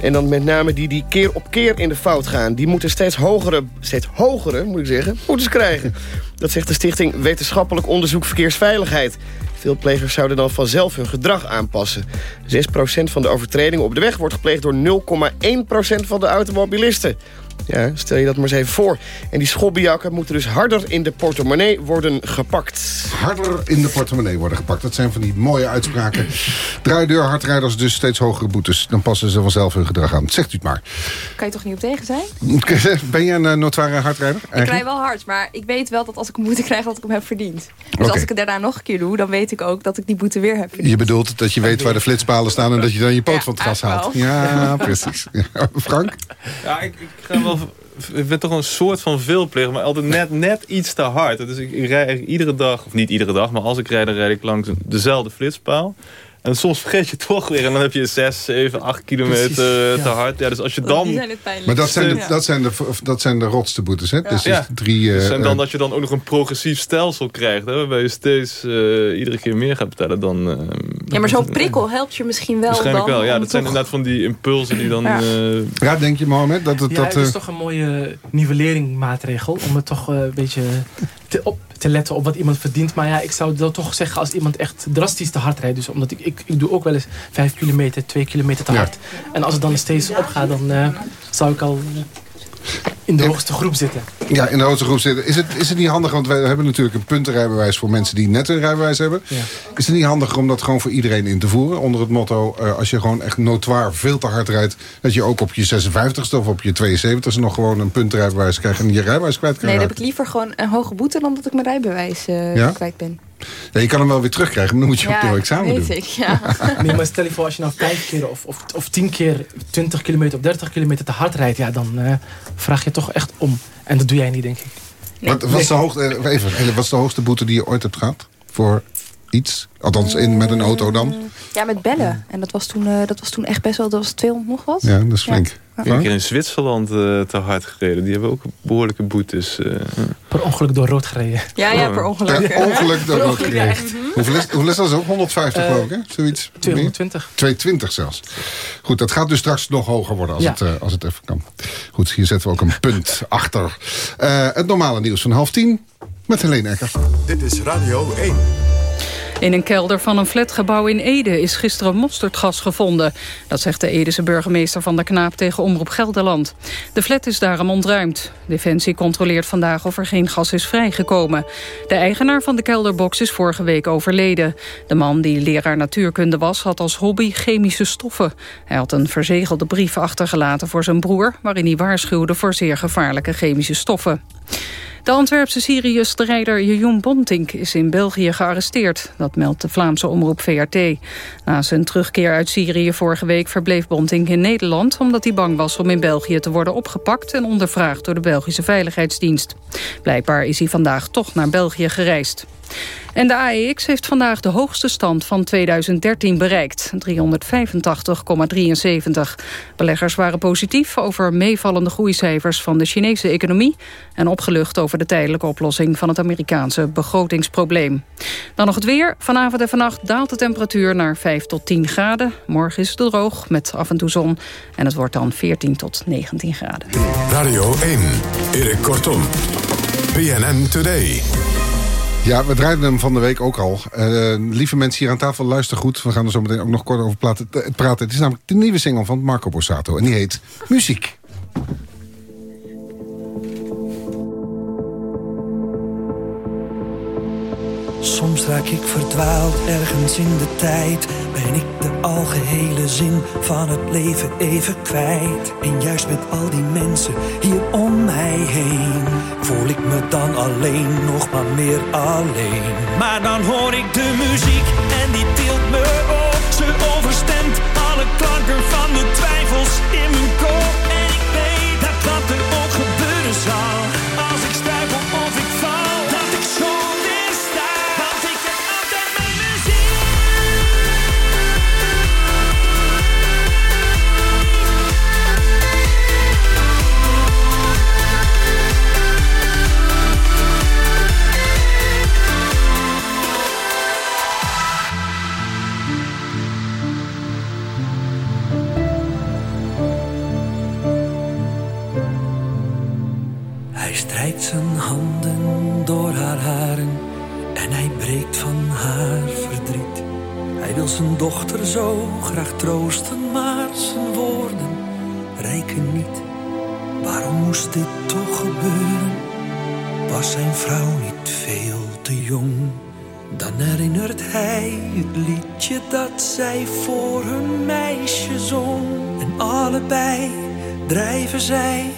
En dan met name die die keer op keer in de fout gaan. Die moeten steeds hogere, steeds hogere moet ik zeggen, boetes krijgen. Dat zegt de stichting Wetenschappelijk Onderzoek Verkeersveiligheid. Veel plegers zouden dan vanzelf hun gedrag aanpassen. 6% van de overtredingen op de weg wordt gepleegd door 0,1% van de automobilisten. Ja, stel je dat maar eens even voor. En die schobbejakken moeten dus harder in de portemonnee worden gepakt. Harder in de portemonnee worden gepakt. Dat zijn van die mooie uitspraken. Draaideur, hardrijders, dus steeds hogere boetes. Dan passen ze vanzelf hun gedrag aan. Zegt u het maar. Kan je toch niet op tegen zijn? Ben jij een uh, notoire hardrijder? Ik rij wel hard, maar ik weet wel dat als ik een boete krijg... dat ik hem heb verdiend. Dus als ik het daarna nog een keer doe... dan weet ik ook dat ik die boete weer heb verdiend. Je bedoelt dat je weet waar de flitspalen staan... en dat je dan je poot van het gas haalt. Ja, precies. Ja, Frank? Ja, ik, ik ga wel... Ik ben toch een soort van veelpleger, maar altijd net, net iets te hard. Dus ik, ik rij eigenlijk iedere dag, of niet iedere dag... maar als ik rijd, dan rijd ik langs dezelfde flitspaal. En soms vergeet je toch weer. En dan heb je 6, 7, 8 kilometer Precies, eh, ja. te hard. Ja, dus als je dan... Maar dat zijn, de, dat, zijn de, dat zijn de rotste boetes, hè? Dus Ja. is drie... eh, Dus en dan eh, dat je dan ook nog een progressief stelsel krijgt. Hè, waarbij je steeds eh, iedere keer meer gaat betalen. Dan, eh, Ja, maar zo'n prikkel helpt je misschien wel Waarschijnlijk dan wel. Ja, dat zijn toch- inderdaad van die impulsen die dan... Ja. eh, Ja, denk je Mohamed? Dat het, Ja, dat, het is eh, toch een mooie nivelleringmaatregel om het toch eh, een beetje te, op te letten op wat iemand verdient. Maar ja, ik zou dat toch zeggen als iemand echt drastisch te hard rijdt. Dus omdat ik, ik, ik doe ook wel eens 5 kilometer, 2 kilometer te Ja. hard. En als het dan steeds opgaat, dan eh, zou ik al in de hoogste groep zitten. Ja, in de hoogste groep zitten. Is het, is het niet handig, want wij hebben natuurlijk een puntenrijbewijs voor mensen die net een rijbewijs hebben. Ja. Is het niet handiger om dat gewoon voor iedereen in te voeren? Onder het motto, eh, als je gewoon echt notoir veel te hard rijdt, dat je ook op je 56ste of op je 72ste nog gewoon een puntenrijbewijs krijgt en je rijbewijs kwijt kan Nee, dan heb ik liever gewoon een hoge boete dan dat ik mijn rijbewijs eh, Ja? kwijt ben. Ja, je kan hem wel weer terugkrijgen, maar dan moet je Ja, opnieuw examen weet doen. ik, ja. Nee, maar stel je voor als je nou vijf keer of, of, of tien keer 20 kilometer of 30 kilometer te hard rijdt. Ja, dan eh, vraag je toch echt om. En dat doe jij niet, denk ik. Wat, wat, is de hoogste, even, wat is de hoogste boete die je ooit hebt gehad? Voor iets? Althans, in, met een auto dan? Ja, met bellen. En dat was toen, eh, dat was toen echt best wel, dat was 200 nog wat. Ja, dat is flink. Ja. Ik heb een keer in Zwitserland eh, te hard gereden. Die hebben ook behoorlijke boetes. eh. Per ongeluk door rood gereden. Ja, ja, per ongeluk. Per ongeluk door rood ongeluk, ja, gereden. echt. Hoeveel is, hoeveel is dat ook? 150 Eh, geloof ik, hè? Zoiets? 220. 220 zelfs. Goed, dat gaat dus straks nog hoger worden als, Ja. het, eh, als het even kan. Goed, hier zetten we ook een punt achter. Eh, het normale nieuws van half tien met Helene Ecker. Dit is Radio 1. In een kelder van een flatgebouw in Ede is gisteren mosterdgas gevonden. Dat zegt de Edese burgemeester van de Knaap tegen Omroep Gelderland. De flat is daarom ontruimd. Defensie controleert vandaag of er geen gas is vrijgekomen. De eigenaar van de kelderbox is vorige week overleden. De man die leraar natuurkunde was, had als hobby chemische stoffen. Hij had een verzegelde brief achtergelaten voor zijn broer... waarin hij waarschuwde voor zeer gevaarlijke chemische stoffen. De Antwerpse Syrië-strijder Jejoen Bontink is in België gearresteerd. Dat meldt de Vlaamse omroep VRT. Na zijn terugkeer uit Syrië vorige week verbleef Bontink in Nederland... omdat hij bang was om in België te worden opgepakt... en ondervraagd door de Belgische Veiligheidsdienst. Blijkbaar is hij vandaag toch naar België gereisd. En de AEX heeft vandaag de hoogste stand van 2013 bereikt. 385,73. Beleggers waren positief over meevallende groeicijfers van de Chinese economie... en opgelucht over de tijdelijke oplossing van het Amerikaanse begrotingsprobleem. Dan nog het weer. Vanavond en vannacht daalt de temperatuur naar 5 tot 10 graden. Morgen is het droog met af en toe zon. En het wordt dan 14 tot 19 graden. Radio 1. Erik Kortom. BNN Today. Ja, we draaiden hem van de week ook al. Eh, lieve mensen hier aan tafel, luister goed. We gaan er zo meteen ook nog kort over praten. eh, praten. Het is namelijk de nieuwe single van Marco Borsato. En die heet Muziek. Soms raak ik verdwaald ergens in de tijd. Ben ik de algehele zin van het leven even kwijt. En juist met al die mensen hier om mij heen. Voel ik me dan alleen, nog maar meer alleen. Maar dan hoor ik de muziek en die tilt me op. Ze overstemt alle klanken van de twijfels in mijn kop. Graag troosten, maar zijn woorden rijken niet. Waarom moest dit toch gebeuren? Was zijn vrouw niet veel te jong? Dan herinnert hij het liedje dat zij voor hun meisje zong. En allebei drijven zij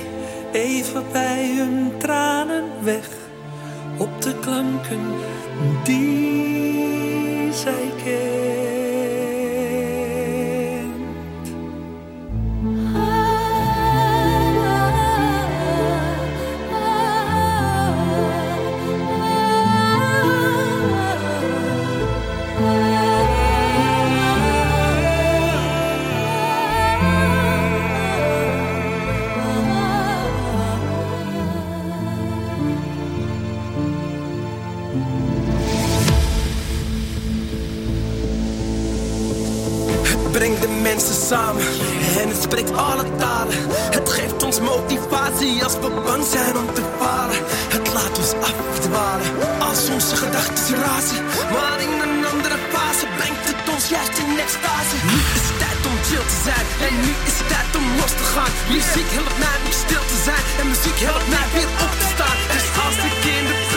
even bij hun tranen weg. Op de klanken die en het spreekt alle talen. Het geeft ons motivatie als we bang zijn om te falen. Het laat ons afdwalen als onze gedachten razen. Maar in een andere fase brengt het ons juist in extase. Nu is het tijd om chill te zijn en nu is het tijd om los te gaan. Muziek helpt mij om stil te zijn en muziek helpt mij weer op te staan. Dus als ik in de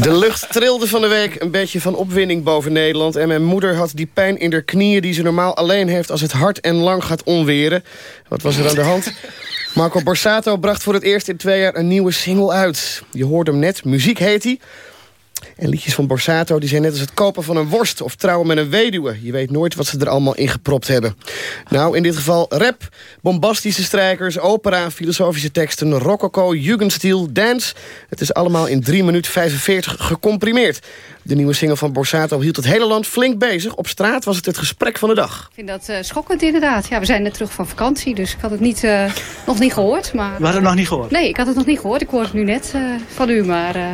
De lucht trilde van de week een beetje van opwinding boven Nederland... en mijn moeder had die pijn in haar knieën die ze normaal alleen heeft... als het hard en lang gaat onweren. Wat was er aan de hand? Marco Borsato bracht voor het eerst in twee jaar een nieuwe single uit. Je hoorde hem net, muziek heet hij. En liedjes van Borsato die zijn net als het kopen van een worst... of trouwen met een weduwe. Je weet nooit wat ze er allemaal in gepropt hebben. Nou, in dit geval rap, bombastische strijkers... opera, filosofische teksten, rococo, jugendstil, dance. Het is allemaal in 3 minuten 45 gecomprimeerd. De nieuwe single van Borsato hield het hele land flink bezig. Op straat was het het gesprek van de dag. Ik vind dat eh, schokkend inderdaad. Ja, we zijn net terug van vakantie, dus ik had het niet, eh, nog niet gehoord. Maar, We hadden het nog niet gehoord? Nee, ik had het nog niet gehoord. Ik hoor het nu net eh, van u, maar eh,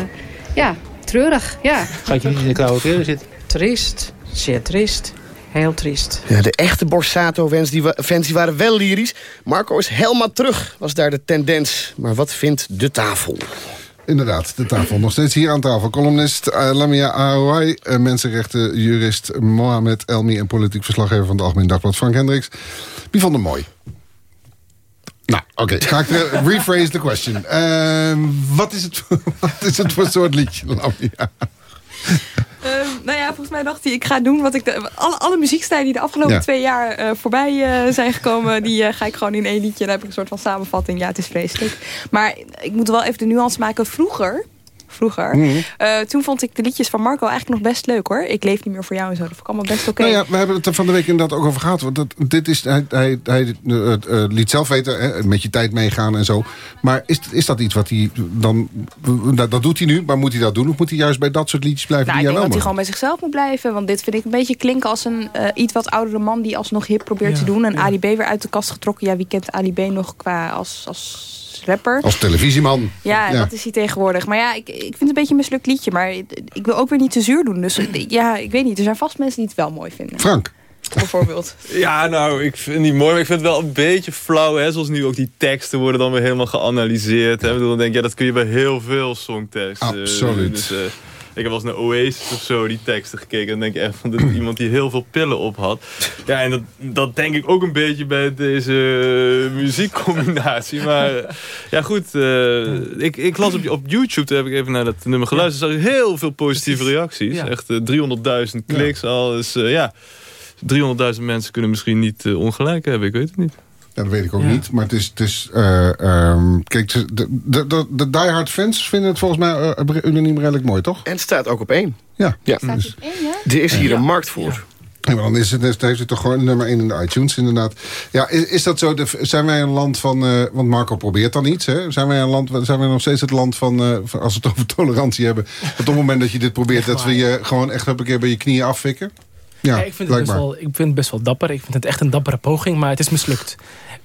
ja, treurig. Ja. Gaat je niet in de koude kleren zitten? Triest, zeer triest. Heel triest. Ja, de echte Borsato-fans die, wa- die waren wel lyrisch. Marco is helemaal terug, was daar de tendens. Maar wat vindt de tafel? Inderdaad, de tafel. Nog steeds hier aan tafel. Columnist eh, Lamia Arouai, eh, mensenrechtenjurist Mohamed Elmi... en politiek verslaggever van het Algemeen Dagblad Frank Hendricks. Wie vond hem mooi? Nou, oké. Ga ik eh, rephrase the question. Ehm, wat, is het, wat is het voor soort liedje, Lamia? Ehm, nou ja, volgens mij dacht hij, ik ga doen wat ik... De, alle, alle muziekstijlen die de afgelopen Ja. twee jaar eh, voorbij eh, zijn gekomen... die eh, ga ik gewoon in één liedje. En dan heb ik een soort van samenvatting. Ja, het is vreselijk. Maar ik moet wel even de nuance maken. Vroeger, vroeger Mhm. eh, toen vond ik de liedjes van Marco eigenlijk nog best leuk hoor. Ik leef niet meer voor jou en zo. Dat vond ik allemaal best oké. Nou ja, we hebben het er van de week inderdaad ook over gehad. Want dat, dit is, hij hij, hij eh, eh, liet zelf weten, hè, met je tijd meegaan en zo. Maar is, is dat iets wat hij dan... Dat, dat doet hij nu, maar moet hij dat doen? Of moet hij juist bij dat soort liedjes blijven Nou, ik die denk jij dat hij gewoon bij zichzelf moet blijven. Want dit vind ik een beetje klinken als een eh, iets wat oudere man... die alsnog hip probeert te doen. En Ali B weer uit de kast getrokken. Ja, wie kent Ali B nog qua als, als rapper? Als televisieman. Ja, dat is hij tegenwoordig. Maar ja, ik, ik vind het een beetje een mislukt liedje. Maar ik wil ook weer niet te zuur doen. Dus ja, ik weet niet. Er zijn vast mensen die het wel mooi vinden. Frank. Bijvoorbeeld. Ja, nou, ik vind die mooi, maar ik vind het wel een beetje flauw. Hè? Zoals nu ook die teksten worden dan weer helemaal geanalyseerd. Hè? Ik bedoel, dan denk ik, ja, dat kun je bij heel veel songteksten. Absoluut. Dus, eh, ik heb wel eens naar Oasis of zo die teksten gekeken. En dan denk ik echt van dit is iemand die heel veel pillen op had. Ja, en dat, dat denk ik ook een beetje bij deze muziekcombinatie. Maar eh, ja, goed. eh, ik, ik las op, op YouTube, toen heb ik even naar dat nummer geluisterd. zag ik heel veel positieve reacties. Echt eh, 300.000 kliks al. Dus eh, ja, 300.000 mensen kunnen misschien niet eh, ongelijk hebben. Ik weet het niet. Ja, dat weet ik ook niet. Maar het is... Het is eh, ehm, kijk, de, de, de, de diehard fans vinden het volgens mij uh, unaniem redelijk mooi, toch? En het staat ook op één. Ja. ja. Dus- Er is hier Ja. een markt voor. Ja, maar dan is het, dan heeft het toch gewoon nummer 1 in de iTunes, inderdaad. Ja, is, is dat zo? De, zijn wij een land van... eh, want Marco probeert dan iets, hè? Zijn wij, een land, zijn wij nog steeds het land van... eh, van- als we het over tolerantie hebben... dat op het moment dat je dit probeert... dat we je gewoon echt een keer bij je knieën afvikken? Ja, Ja, ik, vind het best wel, ik vind het best wel dapper. Ik vind het echt een dappere poging, maar het is mislukt.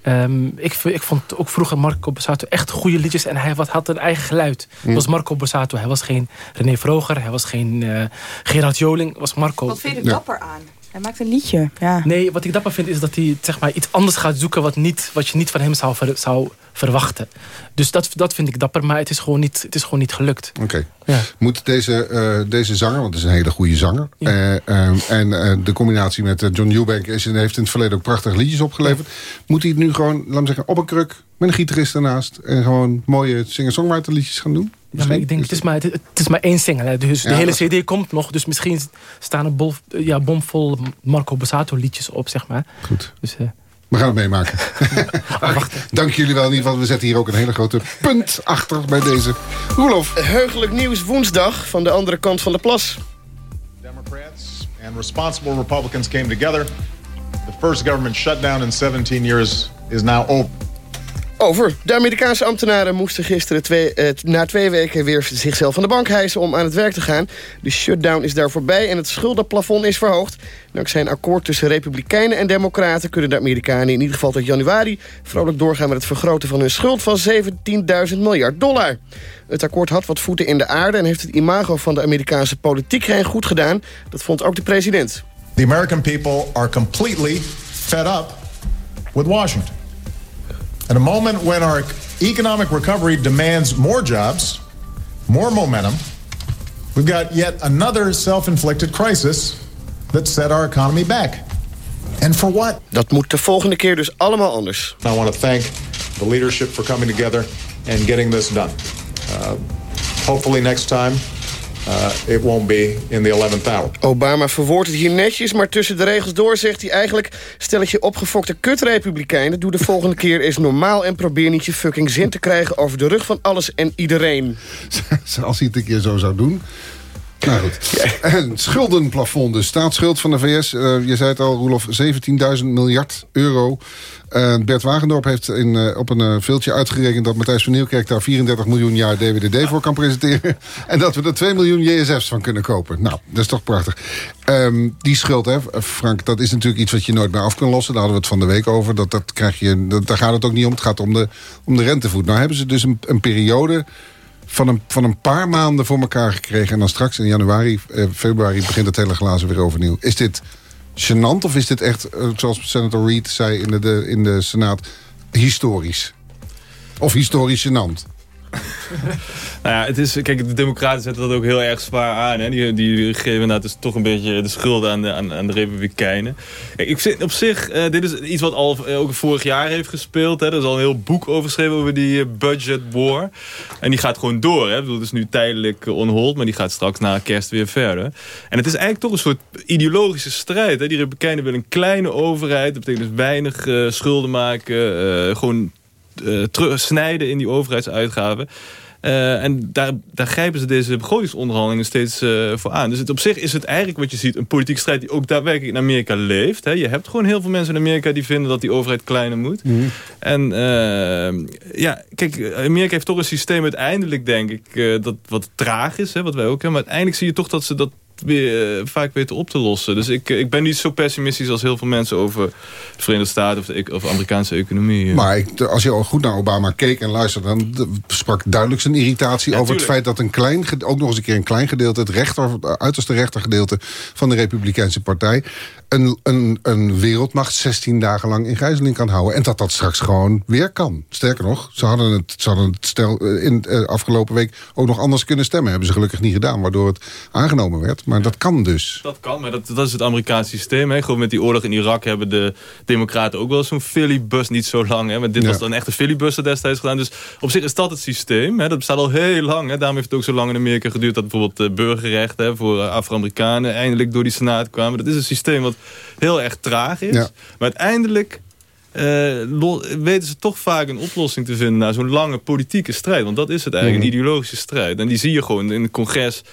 Ehm, ik, v- ik vond ook vroeger Marco Borsato echt goede liedjes. En hij wat, had een eigen geluid. Dat was Marco Borsato. Hij was geen René Vroger. Hij was geen eh, Gerard Joling. was Marco. Wat vind je er dapper aan? Hij maakt een liedje, ja. Nee, wat ik dapper vind is dat hij zeg maar, iets anders gaat zoeken... wat, niet, wat je niet van hem zou, ver- zou verwachten. Dus dat, dat vind ik dapper, maar het is gewoon niet, het is gewoon niet gelukt. Oké. Ja. Moet deze, eh, deze zanger, want het is een hele goede zanger... eh, eh, en eh, de combinatie met John Eubank is, heeft in het verleden ook prachtige liedjes opgeleverd... moet hij het nu gewoon, laat me zeggen, op een kruk met een gitarist ernaast... en gewoon mooie singer-songwriter liedjes gaan doen? Ja, maar ik denk, het is maar, het, is maar één single. Hè. Dus Ja, de hele cd komt nog. Dus misschien staan er bol, ja, bomvol Marco Bassato liedjes op, zeg maar. Goed. Dus, eh, We gaan het meemaken. Dank jullie wel niet, want we zetten hier ook een hele grote punt achter bij deze. Roelof. Heugelijk nieuws woensdag van de andere kant van de plas. and responsible Republicans came together. The first government shutdown in 17 years is now over. Over. De Amerikaanse ambtenaren moesten gisteren twee, eh, na twee weken weer zichzelf van de bank hijsen om aan het werk te gaan. De shutdown is daar voorbij en het schuldenplafond is verhoogd. Dankzij een akkoord tussen republikeinen en democraten kunnen de Amerikanen in ieder geval tot januari vrolijk doorgaan met het vergroten van hun schuld van 17.000 miljard dollar. Het akkoord had wat voeten in de aarde en heeft het imago van de Amerikaanse politiek geen goed gedaan. Dat vond ook de president. The American people are completely fed up with Washington. At a moment when our economic recovery demands more jobs, more momentum, we've got yet another self inflicted crisis that set our economy back. And for what? Dat moet de volgende keer dus allemaal anders. I want to thank the leadership for coming together and getting this done. Uh, hopefully, next time uh, it won't be in the 11th hour. Obama verwoordt het hier netjes, maar tussen de regels door zegt hij eigenlijk... stelletje opgefokte kutrepublikeinen, doe de volgende keer eens normaal... en probeer niet je fucking zin te krijgen over de rug van alles en iedereen. Als hij het een keer zo zou doen. Nou goed. En schuldenplafond, de staatsschuld van de VS. eh, je zei het al, Roelof, 17.000 miljard euro. Eh, Bert Wagendorp heeft in, eh, op een uh, veeltje uitgerekend... dat Matthijs van Nieuwkerk daar 34 miljoen jaar DWDD voor kan presenteren. En dat we er 2 miljoen JSF's van kunnen kopen. Nou, dat is toch prachtig. Ehm, die schuld, hè, Frank, dat is natuurlijk iets wat je nooit meer af kan lossen. Daar hadden we het van de week over. Dat, dat krijg je, dat, daar gaat het ook niet om. Het gaat om de, om de rentevoet. Nou hebben ze dus een, een periode van een, van een paar maanden voor elkaar gekregen. En dan straks in januari, eh, februari begint het hele glazen weer overnieuw. Is dit gênant of is dit echt, eh, zoals senator Reid zei in de, in de Senaat, historisch? Of historisch gênant? Nou ja, het is, kijk, de democraten zetten dat ook heel erg zwaar aan. Hè? Die, die geven inderdaad dus toch een beetje de schuld aan de, aan, aan de republikeinen. Ik vind op zich, eh, dit is iets wat al eh, ook vorig jaar heeft gespeeld. Hè? Er is al een heel boek over geschreven over die eh, budget war. En die gaat gewoon door. Hè? Het is nu tijdelijk eh, on hold, maar die gaat straks na kerst weer verder. En het is eigenlijk toch een soort ideologische strijd. Hè? Die republikeinen willen een kleine overheid. Dat betekent dus weinig schulden maken. gewoon snijden in die overheidsuitgaven. Eh, en daar, daar grijpen ze deze begrotingsonderhandelingen steeds eh, voor aan. Dus het, op zich is het eigenlijk wat je ziet... een politieke strijd die ook daadwerkelijk in Amerika leeft. Hè. Je hebt gewoon heel veel mensen in Amerika die vinden... dat die overheid kleiner moet. En eh, ja, kijk, Amerika heeft toch een systeem uiteindelijk, denk ik... dat wat traag is, hè, wat wij ook hebben. Maar uiteindelijk zie je toch dat ze dat weer, eh, vaak weten op te lossen. Dus ik, ik ben niet zo pessimistisch als heel veel mensen... over de Verenigde Staten of de, ec- of de Amerikaanse economie. Maar ik, als je al goed naar Obama keek en luisterde... dan sprak duidelijk zijn irritatie over het feit dat een klein... ook nog eens een keer een klein gedeelte... het rechter, het uiterste rechtergedeelte van de Republikeinse Partij... Een, een, een wereldmacht 16 dagen lang in gijzeling kan houden. En dat dat straks gewoon weer kan. Sterker nog, ze hadden het, ze hadden het stel, eh, in eh, afgelopen week ook nog anders kunnen stemmen. Hebben ze gelukkig niet gedaan, waardoor het aangenomen werd. Maar dat kan dus. Dat kan, maar dat, dat is het Amerikaanse systeem. Hè. Gewoon met die oorlog in Irak hebben de democraten ook wel zo'n filibus. Niet zo lang, hè, maar dit Ja. was dan echt een filibuster destijds gedaan. Dus op zich is dat het systeem. Hè. Dat bestaat al heel lang. Hè. Daarom heeft het ook zo lang in Amerika geduurd... dat bijvoorbeeld burgerrechten voor eh, Afro-Amerikanen... eindelijk door die Senaat kwamen. Dat is een systeem wat heel erg traag is. Ja. Maar uiteindelijk... eh, weten ze toch vaak een oplossing te vinden... naar zo'n lange politieke strijd. Want dat is het eigenlijk, Mhm. een ideologische strijd. En die zie je gewoon in het congres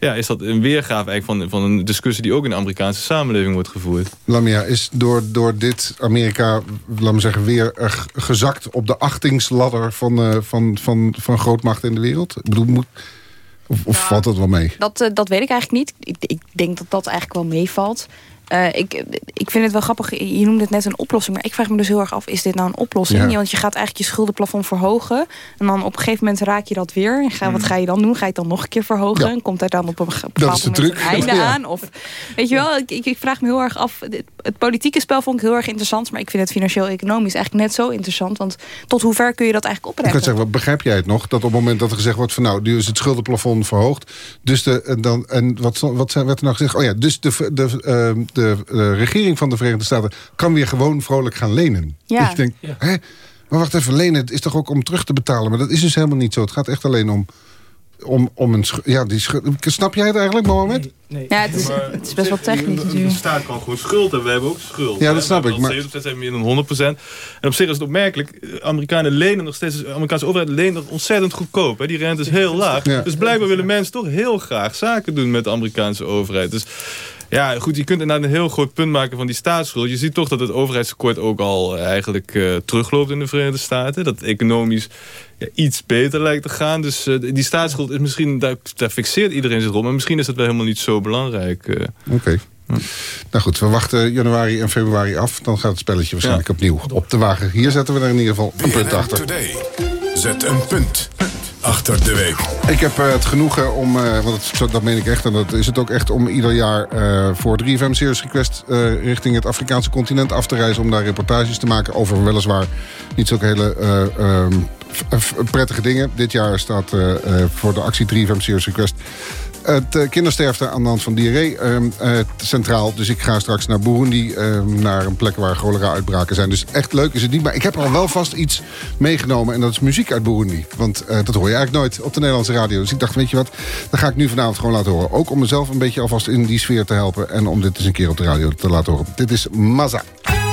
ja, is dat een weergave eigenlijk van, van een discussie die ook in de Amerikaanse samenleving wordt gevoerd. Lamia, is door, door dit Amerika, laat me zeggen, weer eh, gezakt op de achtingsladder van, eh, van, van, van grootmachten in de wereld? Ik bedoel, moet, of, of valt dat wel mee? Dat, dat weet ik eigenlijk niet. Ik, ik denk dat dat eigenlijk wel meevalt. Eh, ik, ik vind het wel grappig, je noemde het net een oplossing... maar ik vraag me dus heel erg af, is dit nou een oplossing? Ja. Want je gaat eigenlijk je schuldenplafond verhogen... en dan op een gegeven moment raak je dat weer. En ga, wat ga je dan doen? Ga je het dan nog een keer verhogen? Ja. En komt er dan op een bepaald moment een einde Ja. aan? Of, weet je wel, ik, ik, vraag me heel erg af... het politieke spel vond ik heel erg interessant... maar ik vind het financieel-economisch eigenlijk net zo interessant... want tot hoe ver kun je dat eigenlijk Ik kan oprekken? zeggen, begrijp jij het nog? Dat op het moment dat er gezegd wordt van nou, nu is het schuldenplafond verhoogd. Dus de, en dan, en wat, wat werd er nou gezegd? Oh ja, dus de, de, ehm, de, eh, regering van de Verenigde Staten kan weer gewoon vrolijk gaan lenen. Ja. Je denkt, hè? Maar wacht even, lenen is toch ook om terug te betalen? Maar dat is dus helemaal niet zo. Het gaat echt alleen om, om, om een... Ja, die schuld. Snap jij het eigenlijk, Mohammed? Ja, het is, het is best wel technisch De staat kan gewoon schuld hebben. We hebben ook schuld. Ja, dat hè. snap ik, maar- al 70% hebben meer dan 100%. En op zich is het opmerkelijk. eh, Amerikanen lenen nog steeds... De Amerikaanse overheid leent nog ontzettend goedkoop. Hè. Die rente is heel laag. Ja. Dus blijkbaar willen mensen toch heel graag zaken doen met de Amerikaanse overheid. Dus ja, goed, je kunt inderdaad een heel groot punt maken van die staatsschuld. Je ziet toch dat het overheidstekort ook al eh, eigenlijk eh, terugloopt in de Verenigde Staten. Dat economisch ja, iets beter lijkt te gaan. Dus eh, die staatsschuld is misschien, daar, daar fixeert iedereen zich op. Maar misschien is dat wel helemaal niet zo belangrijk. Oké. Nou goed, we wachten januari en februari af. Dan gaat het spelletje waarschijnlijk opnieuw op de wagen. Hier zetten we er in ieder geval een punt achter. Today. Zet een punt achter de week. Ik heb eh, het genoegen om, eh, want dat, meen ik echt... en dat is het ook echt om ieder jaar eh, voor 3FM Serious Request... richting het Afrikaanse continent af te reizen... om daar reportages te maken over weliswaar niet zulke hele eh, ehm, prettige dingen. Dit jaar staat voor de actie 3FM Serious Request... Het eh, kindersterfte aan de hand van diarree ehm, eh, centraal. Dus ik ga straks naar Burundi, ehm, naar een plek waar cholera-uitbraken zijn. Dus echt leuk is het niet. Maar ik heb al wel vast iets meegenomen. En dat is muziek uit Burundi. Want eh, dat hoor je eigenlijk nooit op de Nederlandse radio. Dus ik dacht, weet je wat, dat ga ik nu vanavond gewoon laten horen. Ook om mezelf een beetje alvast in die sfeer te helpen. En om dit eens een keer op de radio te laten horen. Dit is Maza. maza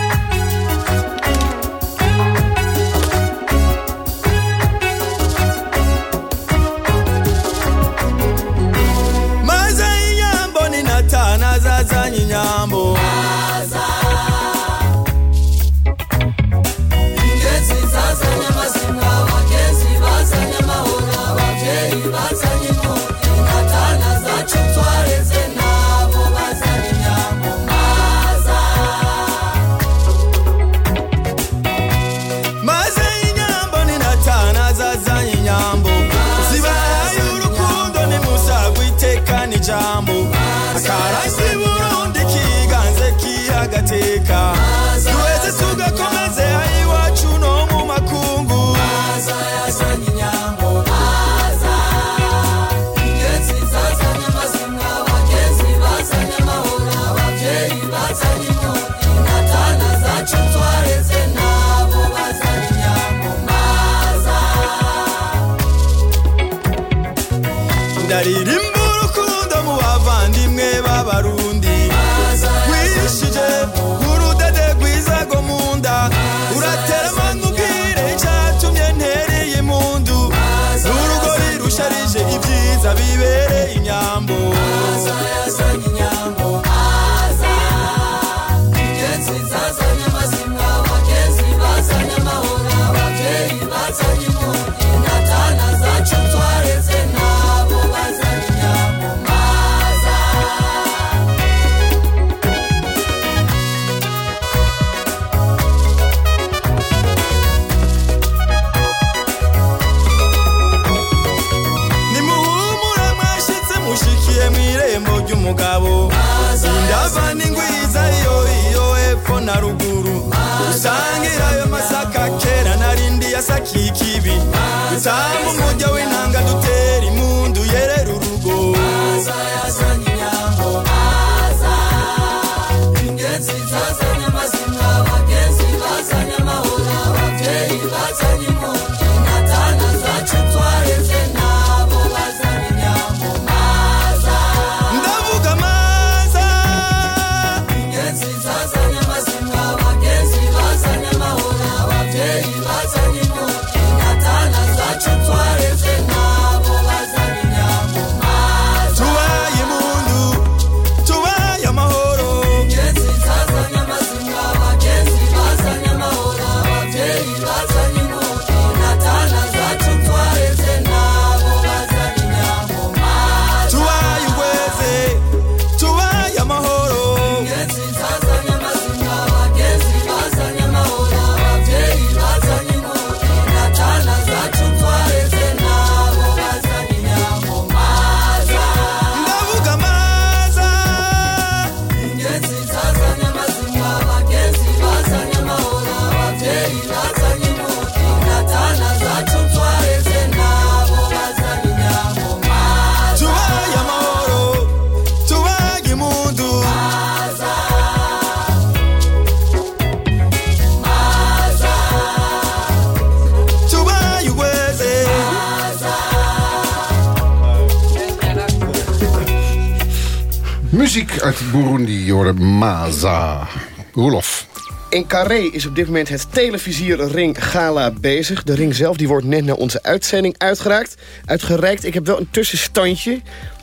Muziek uit Burundi, je hoorde Maza. Roelof. In Carré is op dit moment het televisier Ring Gala bezig. De ring zelf die wordt net naar onze uitzending uitgeraakt. Uitgereikt. Ik heb wel een tussenstandje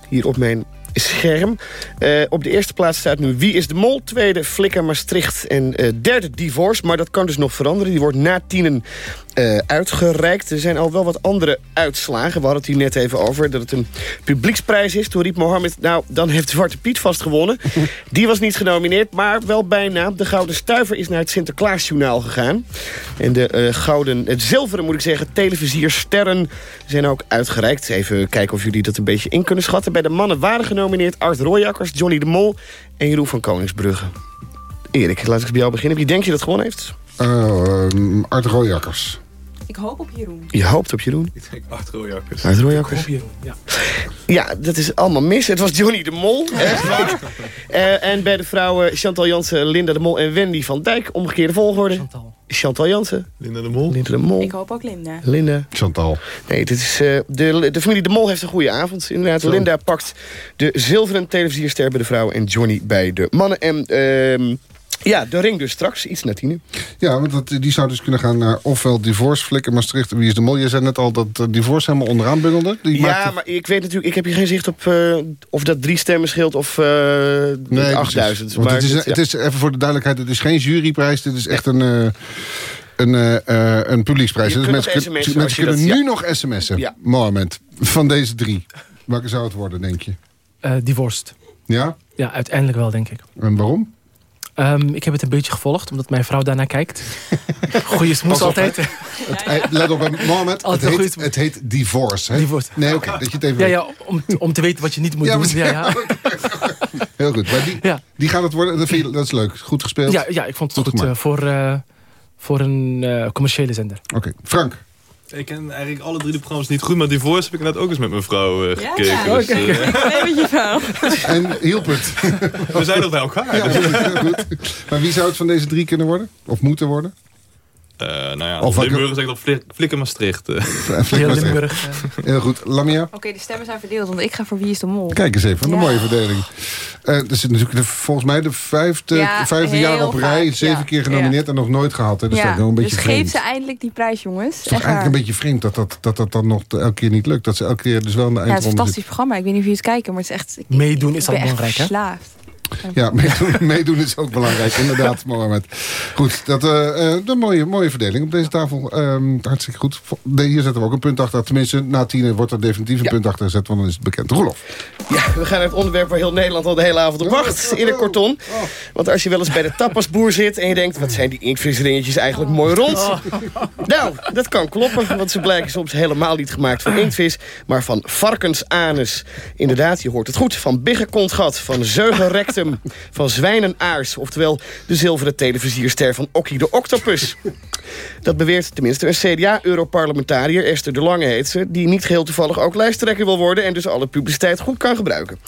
hier op mijn scherm. Eh, op de eerste plaats staat nu Wie is de Mol? Tweede Flikker Maastricht. En eh, derde Divorce. Maar dat kan dus nog veranderen. Die wordt na tienen eh, uitgereikt. Er zijn al wel wat andere uitslagen. We hadden het hier net even over dat het een publieksprijs is. Toen riep Mohammed, nou, dan heeft Zwarte Piet vast gewonnen. Die was niet genomineerd, maar wel bijna. De Gouden Stuiver is naar het Sinterklaasjournaal gegaan. En de eh, gouden, het zilveren moet ik zeggen, televisiersterren zijn ook uitgereikt. Even kijken of jullie dat een beetje in kunnen schatten. Bij de mannen waren genomineerd Art Royakkers, Johnny de Mol en Jeroen van Koningsbrugge. Erik, laat ik bij jou beginnen. Wie denk je dat gewonnen heeft? Uh, Art Royakkers. Ik hoop op Jeroen. Je hoopt op Jeroen? Ik denk acht rooijakkers. Art Royakkers? Ja. Ja, dat is allemaal mis. Het was Johnny de Mol. Eh, en bij de vrouwen Chantal Jansen, Linda de Mol en Wendy van Dijk. Omgekeerde volgorde. Chantal. Chantal Jansen. Linda de Mol. Linda de Mol. Ik hoop ook Linda. Linda. Chantal. Nee, dit is, eh, de, de familie De Mol heeft een goede avond. Inderdaad, Zo. Linda pakt de zilveren televisierster bij de vrouwen... en Johnny bij de mannen. En ehm, ja, de ring dus straks, iets na tienen. Ja, want dat, die zou dus kunnen gaan naar ofwel Divorce, Flikker, Maastricht en Wie is de Mol. Je zei net al dat eh, Divorce helemaal onderaan bungelde. Die ja, maakte- maar ik weet natuurlijk, ik heb hier geen zicht op eh, of dat drie stemmen scheelt of eh Nee, 8000. precies. Want het is, het is, even voor de duidelijkheid, het is geen juryprijs. Dit is echt een, eh, een, een publieksprijs. Je Dus mensen, kun- mensen kunnen dat- nu ja. nog sms'en. Ja. Moment. Van deze drie. Welke zou het worden, denk je? Eh divorced. Ja? Ja, uiteindelijk wel, denk ik. En waarom? Ehm, ik heb het een beetje gevolgd, omdat mijn vrouw daarnaar kijkt. Goeie smoes op, altijd. Let op, Mohammed. Het heet, het heet divorce. Hè? Divorce. Nee, oké. dat je het even Ja, ja om, om te weten wat je niet moet Ja, doen. Ja, ja. Heel goed. Maar die, Ja. die gaat het worden. Dat, vind je- dat is leuk. Goed gespeeld. Ja, ja, ik vond het Goed goed, eh, voor, eh, voor een eh, commerciële zender. Oké. Frank. Ik ken eigenlijk alle drie de programma's niet goed, maar Divorce heb ik net ook eens met mijn vrouw eh, Ja, gekeken. ja. Dus, Oké, eh, Alleen met je vrouw. En hielp het. we zijn nog bij elkaar. Ja, dus, heel goed. Maar wie zou het van deze drie kunnen worden? Of moeten worden? Eh, nou ja, Of Limburg zegt op Flik- Flikker Maastricht. eh. Heel Limburg. eh. Heel goed. Lamia? Oké, de stemmen zijn verdeeld, want ik ga voor Wie is de Mol. Kijk eens even, een Ja. mooie verdeling. Eh er zit natuurlijk de, volgens mij de vijfde, Ja, vijfde jaar op rij. vaak, Zeven ja. keer genomineerd en nog nooit gehad. Hè. Dus dat ja, wel een beetje dus vreemd. geef ze eindelijk die prijs, jongens. Het is toch eigenlijk een beetje vreemd dat dat, dat, dat dan nog elke keer niet lukt. Dat ze elke keer dus wel in de Ja, het is een eindronde fantastisch programma. Ik weet niet of jullie het kijken, maar het is echt... Ik, Meedoen ik is al ben echt belangrijk, hè? verslaafd. Ja, meedoen, meedoen is ook belangrijk. Inderdaad, Mohamed. Goed, dat, eh, eh, een mooie, mooie verdeling op deze tafel. Ehm, hartstikke goed. Hier zetten we ook een punt achter. Tenminste, na tien wordt er definitief een punt achter gezet. Want dan is het bekend. Roelof. Ja, we gaan naar het onderwerp waar heel Nederland al de hele avond op wacht. In een korton. Want als je wel eens bij de tapasboer zit en je denkt... wat zijn die inktvisringetjes eigenlijk mooi rond. Nou, dat kan kloppen. Want ze blijken soms helemaal niet gemaakt van inktvis... maar van varkensanus. Inderdaad, je hoort het goed. Van biggenkontgat, van van zwijnenaars. Oftewel de zilveren televisierster van Okkie de Octopus. Dat beweert tenminste een CDA-europarlementariër, Esther de Lange heet ze... die niet geheel toevallig ook lijsttrekker wil worden... en dus alle publiciteit goed kan gebruiken.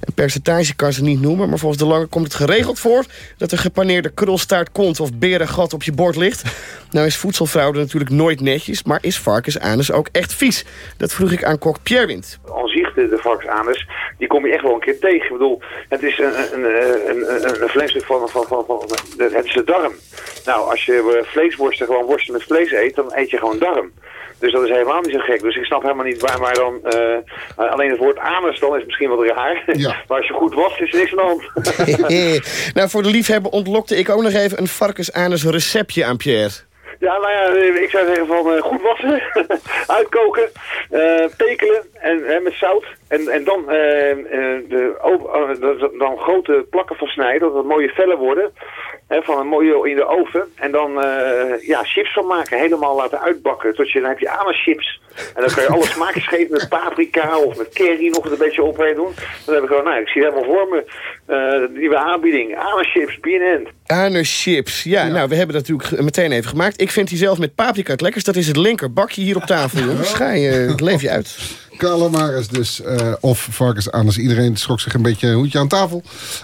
Een percentage kan ze niet noemen, maar volgens de Lange komt het geregeld voor... dat er gepaneerde krulstaart kont of berengat op je bord ligt. Nou is voedselfraude natuurlijk nooit netjes... maar is varkensanus ook echt vies? Dat vroeg ik aan kok Pierre Wind. zich de, varkensanus, die kom je echt wel een keer tegen. Ik bedoel, het is een, een, een, een, een van, van, van, het is de darm. Nou, als je eh, vleesworsten gewoon worsten met vlees eet, dan eet je gewoon darm. Dus dat is helemaal niet zo gek. Dus ik snap helemaal niet waar, waar dan... eh, alleen het woord anus dan is misschien wat raar. maar als je goed wast, is er niks aan de hand. nou, voor de liefhebber ontlokte ik ook nog even een varkensanus receptje aan Pierre. Ja, nou ja, eh, ik zou zeggen van eh, goed wassen, uitkoken, eh pekelen en, met zout. En, en dan, de, dan grote plakken van snijden, dat het mooie vellen worden. Van een mooie in de oven. En dan eh, ja, chips van maken, helemaal laten uitbakken. Tot je, dan heb je anuschips. En dan kan je alle smaakjes geven met paprika of met curry nog een beetje opheen doen. Dan heb ik gewoon, nou, ik zie helemaal voor me. Eh, de nieuwe aanbieding, anuschips, BNN. Anuschips. Ja, nou, we hebben dat natuurlijk meteen even gemaakt. Ik vind die zelf met paprika het lekkerst. Dat is het linker bakje hier op tafel, jongens. Ga je, leef je uit. Calamaris dus, eh, of varkensanus. Iedereen schrok zich een beetje een hoedje aan tafel.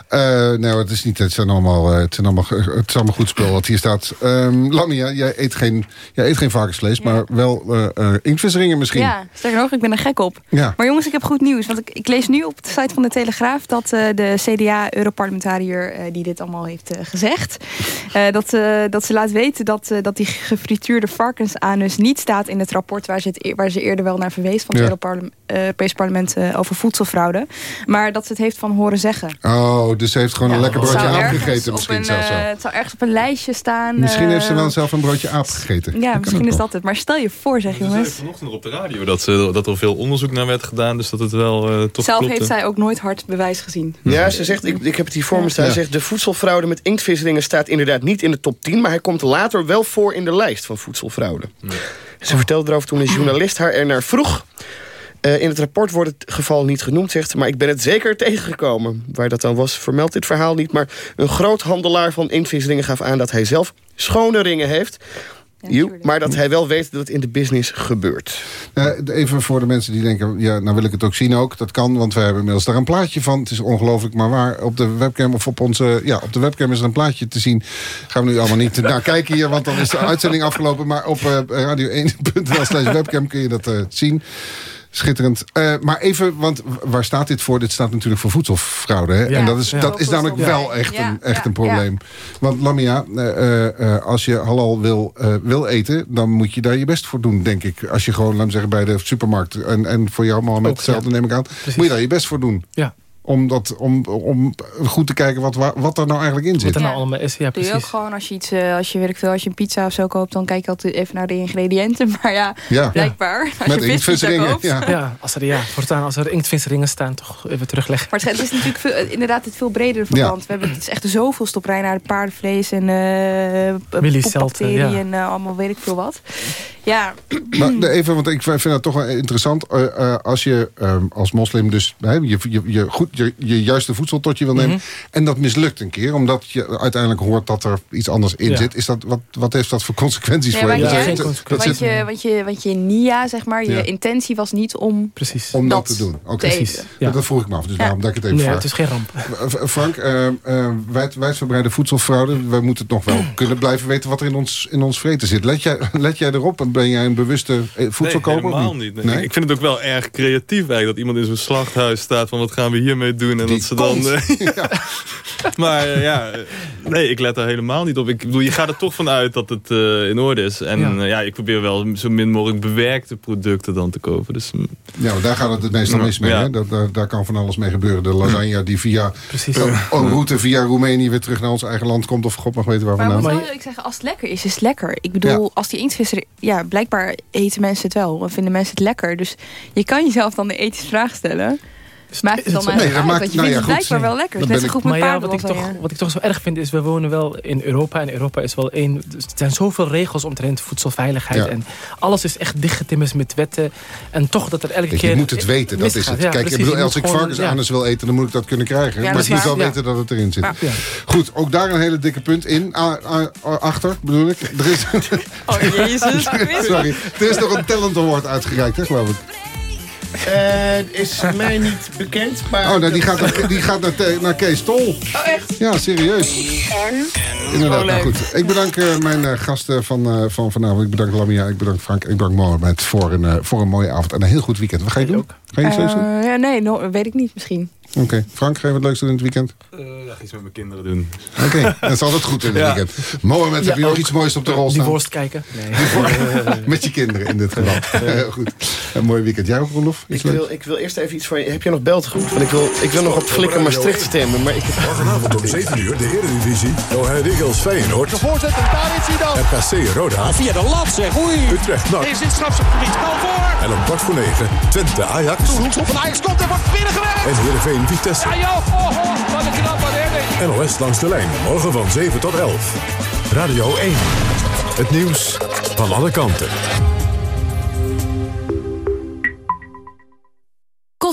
Eh, nou, het is niet, het zijn allemaal, eh, het zijn allemaal, ge- het is allemaal goed spul wat hier staat. Ehm Lamia, jij eet geen, jij eet geen varkensvlees, maar wel eh eh misschien. Ja, sterker nog, ik ben er gek op. Ja. Maar jongens, ik heb goed nieuws. Want ik, ik lees nu op de site van de Telegraaf... dat eh, de CDA-europarlementariër eh, die dit allemaal heeft eh, gezegd... eh, dat, eh, dat ze laat weten dat, eh, dat die gefrituurde varkensanus niet staat in het rapport... waar ze, het, e- waar ze eerder wel naar verwees van het Ja. Europees Parlement eh, over voedselfraude. Maar dat ze het heeft van horen zeggen. Oh, dus ze heeft gewoon een lekker broodje zou aap ergens gegeten op misschien een, zelfs eh. Het zou ergens op een lijstje staan. Misschien heeft ze wel zelf een broodje aap gegeten. Ja, misschien is dat het. Maar stel je voor, zeg jongens. Op de radio dat, ze, dat er veel onderzoek naar werd gedaan. Dus dat het wel eh toch Zelf klopte. heeft zij ook nooit hard bewijs gezien. Ja, ze zegt, ik, ik heb het hier voor me staan. Ja. Ze zegt, de voedselfraude met inktvisringen staat inderdaad niet in de top 10... maar hij komt later wel voor in de lijst van voedselfraude. Ze vertelde erover toen een journalist haar ernaar vroeg. Eh, in het rapport wordt het geval niet genoemd, zegt ze... maar ik ben het zeker tegengekomen. Waar dat dan was, vermeldt dit verhaal niet... maar een groot handelaar van inktvisringen gaf aan... dat hij zelf schone ringen heeft... Maar dat hij wel weet dat het in de business gebeurt. Eh, even voor de mensen die denken, ja, nou wil ik het ook zien ook. Dat kan, want we hebben inmiddels daar een plaatje van. Het is ongelooflijk, maar waar op de webcam of op onze... Ja, op de webcam is er een plaatje te zien. Gaan we nu allemaal niet naar kijken hier, want dan is de uitzending afgelopen. Maar op eh, radio1.nl slash webcam kun je dat eh, zien. Schitterend. Eh, maar even, want waar staat dit voor? Dit staat natuurlijk voor voedselfraude. Hè? Ja. en dat is, Ja. dat is namelijk wel echt, Ja, een, echt ja, een probleem. Want Lamia, eh, eh, als je halal wil, eh, wil eten... dan moet je daar je best voor doen, denk ik. Als je gewoon, laat me zeggen, bij de supermarkt... en, en voor jou, Mohammed, Ook, hetzelfde ja. neem ik aan... moet je daar je best voor doen. Ja. Om, dat, om, om goed te kijken wat, wa- wat er nou eigenlijk in zit. Wat er nou allemaal is, ja Doe je ook precies. gewoon als je iets, eh, als je weet ik veel, als je een pizza of zo koopt, dan kijk je altijd even naar de ingrediënten. Maar ja, Ja. blijkbaar. Als Met je inktvisringen, koopt. ja. Ja, als er, ja, voortaan als er inktvisringen staan, toch even terugleggen. Maar het is natuurlijk veel, eh, inderdaad het veel bredere verband. We hebben het is echt zoveel stoprij naar de paardenvlees en eh Millicenten, poepbacteriën ja. en eh, allemaal weet ik veel wat. Ja, Maar de- even, want ik vind dat toch wel interessant. eh, eh, als je eh, als moslim dus hè, je, je, je, goed, je, je juiste voedsel tot je wil nemen... Mhm. en dat mislukt een keer, omdat je uiteindelijk hoort dat er iets anders in Ja. zit... Is dat, wat, wat heeft dat voor consequenties Nee, voor je? je- Dat- dat- dat want, zit- je, want, je, want je nia, zeg maar, je Ja. intentie was niet om Precies. om dat, dat te doen. Oké, precies. Ja. Dat vroeg ik me af, dus daarom dat ik het even Nee, vraag. het is geen ramp. V- Frank, eh, eh, wijd, wijdverbreide voedselfraude. We moeten het nog wel kunnen blijven weten wat er in ons, in ons vreten zit. Let jij, let jij erop en ben jij een bewuste eh, voedselkoper? Nee, helemaal niet. Nee. Nee? Ik vind het ook wel erg creatief eigenlijk. Dat iemand in zo'n slachthuis staat van wat gaan we hiermee doen. En dat ze dan... eh, maar eh, ja, eh, nee, ik let daar helemaal niet op. Ik bedoel, je gaat er toch vanuit dat het eh, in orde is. En Ja. ik probeer wel zo min mogelijk bewerkte producten dan te kopen. Dus, mm, Ja, maar daar gaat het het meestal mis mee. Ja. Hè? Dat, daar, daar kan van alles mee gebeuren. De lasagne die via Precies. een een route via Roemenië weer terug naar ons eigen land komt. Of god mag weten waar Maar vandaan. wat wil ik zeggen, als het lekker is, is het lekker. Ik bedoel, Ja. als die inktvisser... Ja, blijkbaar eten mensen het wel. Of vinden mensen het lekker. Dus je kan jezelf dan de ethische vraag stellen. Maakt het dan Nee, dat uit? maakt- Want je nou vindt ja, het goed. blijkbaar wel lekker. Het is net zo goed met maar ja, wat ik, toch, wat ik toch zo erg vind is, we wonen wel in Europa. En Europa is wel één... Er zijn zoveel regels omtrent voedselveiligheid. Ja. En alles is echt dichtgetimmerd met wetten. En toch dat er elke Kijk, keer... je moet het weten, dat is het. Ja, Kijk, ik precies, bedoel, als ik varkensanus wil eten, dan moet ik dat kunnen krijgen. Ja, maar dat ik moet wel weten dat het erin zit. Ja. Ja. Goed, ook daar een hele dikke punt in. A- a- a- achter, bedoel ik. Er is, Oh, jezus. sorry, er is nog een talent award uitgereikt, hè, geloof ik. Eh, is mij niet bekend, maar... Oh, nou, die gaat, naar, die gaat naar, naar Kees Tol. Oh, echt? Ja, serieus. En? Inderdaad, Oh, nou goed. Ik bedank eh, mijn eh, gasten van, eh, van vanavond. Ik bedank Lamia, ik bedank Frank, ik bedank Mohamed voor een, voor een mooie avond en een heel goed weekend. Wat ga je doen? Ga je iets leuks doen? Eh, ja, nee, no, weet ik niet misschien. Oké, Frank, ga je wat leuks doen in het weekend? eh, ja, iets met mijn kinderen doen. Oké, dat is altijd goed in het Ja. weekend. Mohamed, heb je nog ook. iets moois op de rol Die staan? worst kijken. Nee. Met je kinderen in dit geval. Heel goed. Een mooi weekend. Jij ook, Rolof? Ik wil, ik wil eerst even iets van je. Heb jij nog beltegoed? Want ik wil, ik wil nog op Flikker Maastricht stemmen. Maar ik heb... Morgenavond om 7 uur de Eredivisie. Ahead Eagles Feyenoord. De voorzet en daar is hij dan. RKC Roda. Via de lat zeg, oei. Utrecht NAC. Is dit strafschopgebied voor? En om kwart voor 9 Twente Ajax. Hoekschop van Ajax komt en wordt binnengewerkt. En Heerenveen Vitesse. Ja joh, oh, oh, wat een knap, wat. NOS langs de lijn. Morgen van 7 tot 11. Radio 1. Het nieuws van alle kanten.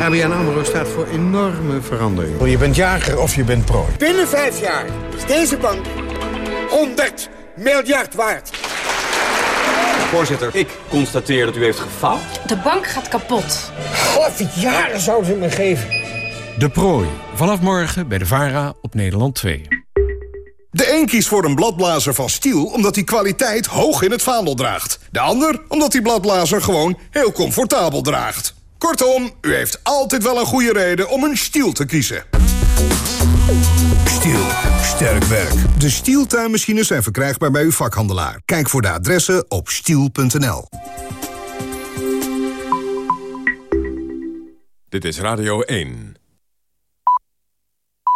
ABN AMRO staat voor enorme verandering. Je bent jager of je bent prooi. Binnen vijf jaar is deze bank 100 miljard waard. Voorzitter, ik constateer dat u heeft gefaald. De bank gaat kapot. God, jaren zouden ze me geven. De prooi. Vanaf morgen bij de VARA op Nederland 2. De een kiest voor een bladblazer van Stiel omdat hij kwaliteit hoog in het vaandel draagt. De ander omdat die bladblazer gewoon heel comfortabel draagt. Kortom, u heeft altijd wel een goede reden om een Stiel te kiezen. Stiel. Sterk werk. De Stiel tuinmachines zijn verkrijgbaar bij uw vakhandelaar. Kijk voor de adressen op stiel.nl. Dit is Radio 1.